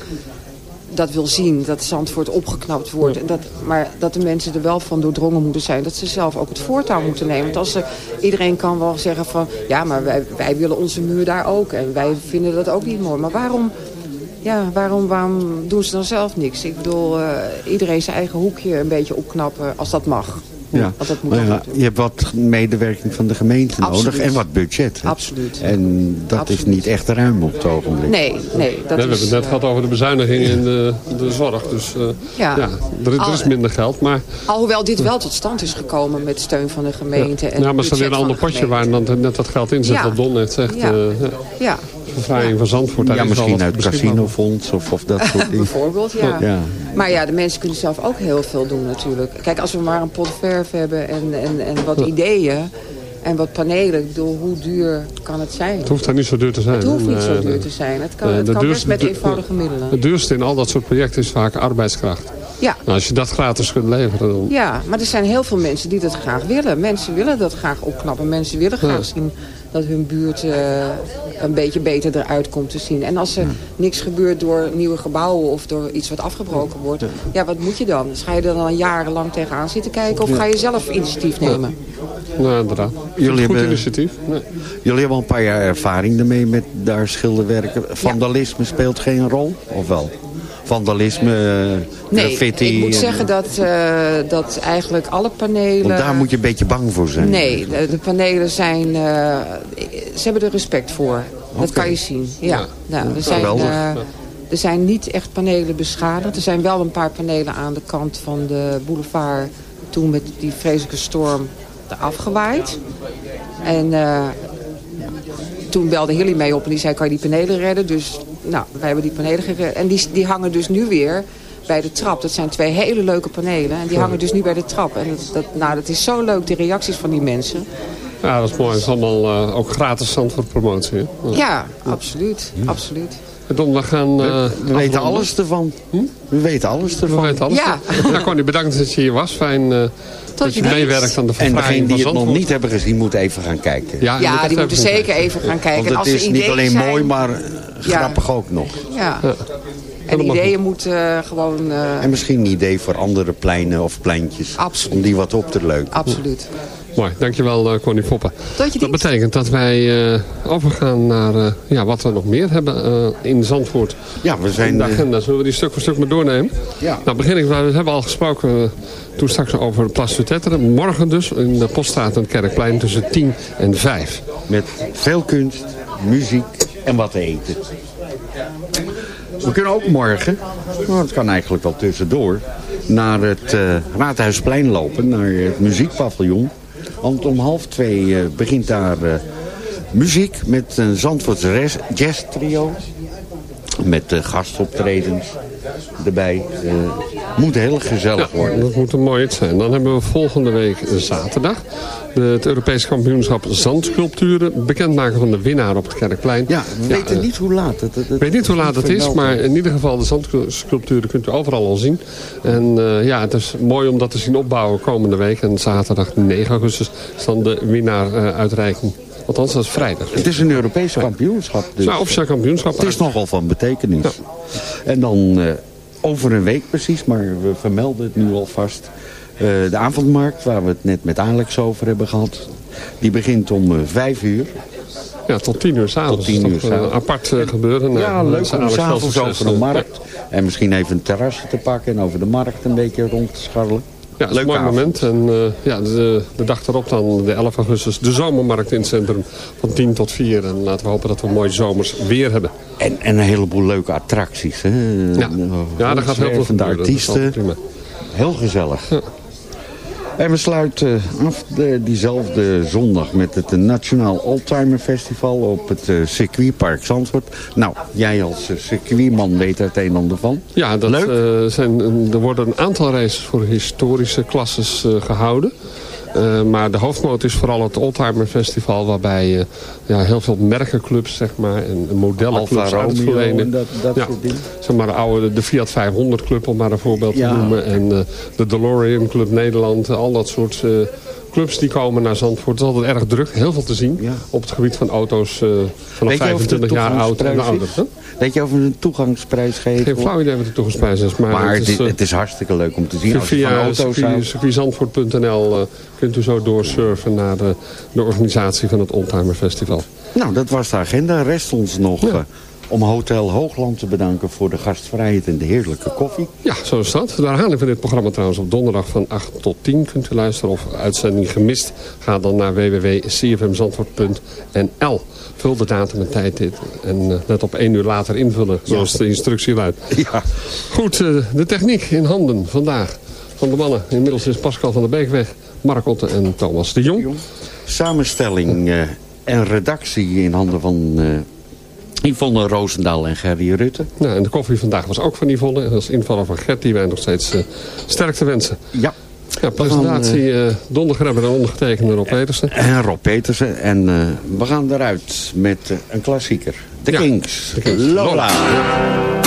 dat wil zien. Dat Zandvoort opgeknapt wordt. En dat, maar dat de mensen er wel van doordrongen moeten zijn. Dat ze zelf ook het voortouw moeten nemen. Want als er, iedereen kan wel zeggen van... Ja, maar wij, wij willen onze muur daar ook. En wij vinden dat ook niet mooi. Maar waarom... Ja, waarom, waarom doen ze dan zelf niks? Ik bedoel, eh, iedereen zijn eigen hoekje een beetje opknappen als dat mag. Ja. Want dat moet Maar ook ja, je hebt wat medewerking van de gemeente nodig en wat budget. hè. Absoluut. En dat is niet echt ruim op het ogenblik. Nee, nee. Dat Nee, we hebben het net eh, gehad over de bezuinigingen in de, de zorg. Dus eh, Ja. ja, er, er is minder geld. Maar, Alhoewel dit wel tot stand is gekomen met steun van de gemeente. En ja, maar het het is weer een ander potje waar dan net dat geld in zit. Ja. Wat Don net zegt. Ja. Eh, Vervrijing van Zandvoort. daar Ja, misschien uit casinofonds of, of dat soort dingen. bijvoorbeeld, ja. Ja. Maar ja, de mensen kunnen zelf ook heel veel doen natuurlijk. Kijk, als we maar een pot verf hebben en, en, en wat ideeën en wat panelen. Ik bedoel, hoe duur kan het zijn? Het hoeft daar niet zo duur te zijn. Het hoeft niet zo Nee, duur nee. te zijn. Het kan, Nee, het kan duurste- best met de- eenvoudige middelen. Het duurste in al dat soort projecten is vaak arbeidskracht. Ja. Nou, als je dat gratis kunt leveren, dan... Ja, maar er zijn heel veel mensen die dat graag willen. Mensen willen dat graag opknappen. Mensen willen graag Ja. zien dat hun buurt eh, een beetje beter eruit komt te zien. En als er niks gebeurt door nieuwe gebouwen of door iets wat afgebroken wordt... ja, wat moet je dan? Dus ga je er dan jarenlang tegenaan zitten kijken of Ja. ga je zelf initiatief nemen? Nou, inderdaad. Jullie Goed hebben, initiatief. Nee. jullie hebben al een paar jaar ervaring ermee met daar schilderwerken. Vandalisme speelt geen rol, of wel? Vandalisme, Nee, graffiti. ik moet en- zeggen dat, eh, dat eigenlijk alle panelen... Want daar moet je een beetje bang voor zijn. Nee, de, de panelen zijn... eh, ze hebben er respect voor. Dat kan je zien. Ja. Nou, er, zijn, Geweldig. eh, er zijn niet echt panelen beschadigd. Er zijn wel een paar panelen aan de kant van de boulevard... toen met die vreselijke storm eraf gewaaid. En eh, toen belde Hilly mee op en die zei... kan je die panelen redden? Dus nou, wij hebben die panelen gered. En die, die hangen dus nu weer bij de trap. Dat zijn twee hele leuke panelen. En die hangen dus nu bij de trap. En dat, dat, nou, dat is zo leuk, de reacties van die mensen. Ja, dat is mooi. Het is allemaal eh, ook gratis stand voor promotie. hè? Ja, absoluut. absoluut. Don, we gaan... We, eh, we weten alles ervan. We weten alles ervan. We weten alles. Ja. Nou, Connie, bedankt dat je hier was. Fijn eh, dat je meewerkt aan de En degenen die het nog niet hebben gezien, moeten even gaan kijken. Ja, moet Ja, echt die moeten even zeker kijken. even gaan kijken. Want het is niet alleen zijn, mooi, maar Ja. grappig ook nog. Ja. En Helemaal ideeën moeten eh, gewoon... eh, En misschien een idee voor andere pleinen of pleintjes. Absoluut. Om die wat op te leuken. absoluut. Mooi, dankjewel eh, Connie Poppen. Tot je Dat betekent dat wij eh, overgaan naar eh, ja, wat we nog meer hebben eh, in Zandvoort. Ja, we In zijn... de eh, agenda. Zullen we die stuk voor stuk maar doornemen? Ja. Nou, begin ik, we hebben al gesproken toen straks over Plas Tetteren. Morgen dus in de Poststraat en het Kerkplein tussen 10 en 5. Met veel kunst, muziek en wat te eten. We kunnen ook morgen, nou, het kan eigenlijk wel tussendoor, naar het eh, Raadhuisplein lopen, naar het muziekpaviljoen. Want om half twee eh, begint daar eh, muziek met een Zandvoortse res- jazz trio. Met eh, gastoptredens erbij. Eh, moet heel gezellig worden. Dat moet een mooi iets zijn. Dan hebben we volgende week zaterdag het Europees kampioenschap zandsculpturen. Bekendmaken van de winnaar op het Kerkplein. Ja, we weten eh, niet hoe laat het Ik weet niet hoe laat het is, maar in ieder geval de zandsculpturen kunt u overal al zien. En eh, ja, het is mooi om dat te zien opbouwen komende week. En zaterdag 9 augustus is dan de winnaar uitreiking. Althans, dat is vrijdag. Het is een Europees kampioenschap. Dus. Nou, officieel kampioenschap. Het is nogal van betekenis. En dan eh, over een week precies, maar we vermelden het nu alvast. eh de avondmarkt, waar we het net met Alex over hebben gehad. Die begint om eh, vijf uur. Ja, tot 10 uur s'avonds. Tot 10 uur s'avonds. apart gebeuren. Ja, Nou, leuk om s'avonds over de markt. En misschien even een terrasje te pakken en over de markt een beetje rond te scharrelen. Ja, is een mooi moment. En eh, ja, de, de dag erop dan, de 11 augustus, de zomermarkt in het centrum van 10 tot 4. En laten we hopen dat we een mooi zomers weer hebben. En, en een heleboel leuke attracties. Hè? Ja, ja daar gaat heel veel is altijd artiesten. Heel gezellig. En we sluiten af de, diezelfde zondag met het Nationaal Oldtimer Festival op het eh, circuitpark Zandvoort. Nou, jij als eh, circuitman weet er het een en ander van. Ja, dat, Leuk. eh, zijn, er worden een aantal races voor historische klasses eh, gehouden. Eh, maar de hoofdmoot is vooral het Oldtimer Festival... waarbij eh, ja, heel veel merkenclubs zeg maar, en modellenclubs Alfa uit het Romeo verleden... en dat- dat ja, soort dingen. Zeg maar de oude de Fiat 500 Club, om maar een voorbeeld Ja. te noemen. En eh, de DeLorean Club Nederland, al dat soort... Clubs die komen naar Zandvoort. Het is altijd erg druk. Heel veel te zien op het gebied van auto's vanaf Weet je of de 25 jaar oud en ouder. hè? Weet je of we een toegangsprijs geven? Geen flauw idee wat de toegangsprijs is. Maar, Maar het is, dit- eh, het is hartstikke leuk om te zien. Als Via circuitzandvoort.nl eh, kunt u zo doorsurfen naar de, de organisatie van het Oldtimer Festival. Nou, dat was de agenda. Rest ons nog eh, om Hotel Hoogland te bedanken voor de gastvrijheid en de heerlijke koffie. Ja, zo is dat. De herhaling van dit programma trouwens op donderdag van 8 tot 10 kunt u luisteren. Of uitzending gemist, ga dan naar www.cfmzandvoort.nl. Vul de datum en tijd dit en eh, net op één uur later invullen, zoals de instructie luidt. Ja. Goed, eh, de techniek in handen vandaag van de mannen. Inmiddels is Pascal van der Beekweg, Mark Otte en Thomas de Jong. Samenstelling eh, en redactie in handen van Yvonne Roosendaal en Gerry Rutte. Nou, en de koffie vandaag was ook van Yvonne. Als invaller van Gert, die wij nog steeds eh sterk te wensen. Ja. Ja, presentatie uh, Dondergrebber en ondergetekende Rob Petersen. En Rob Petersen. En uh, we gaan eruit met uh, een klassieker. De Ja, Kings. de Kings. Lola. Lola.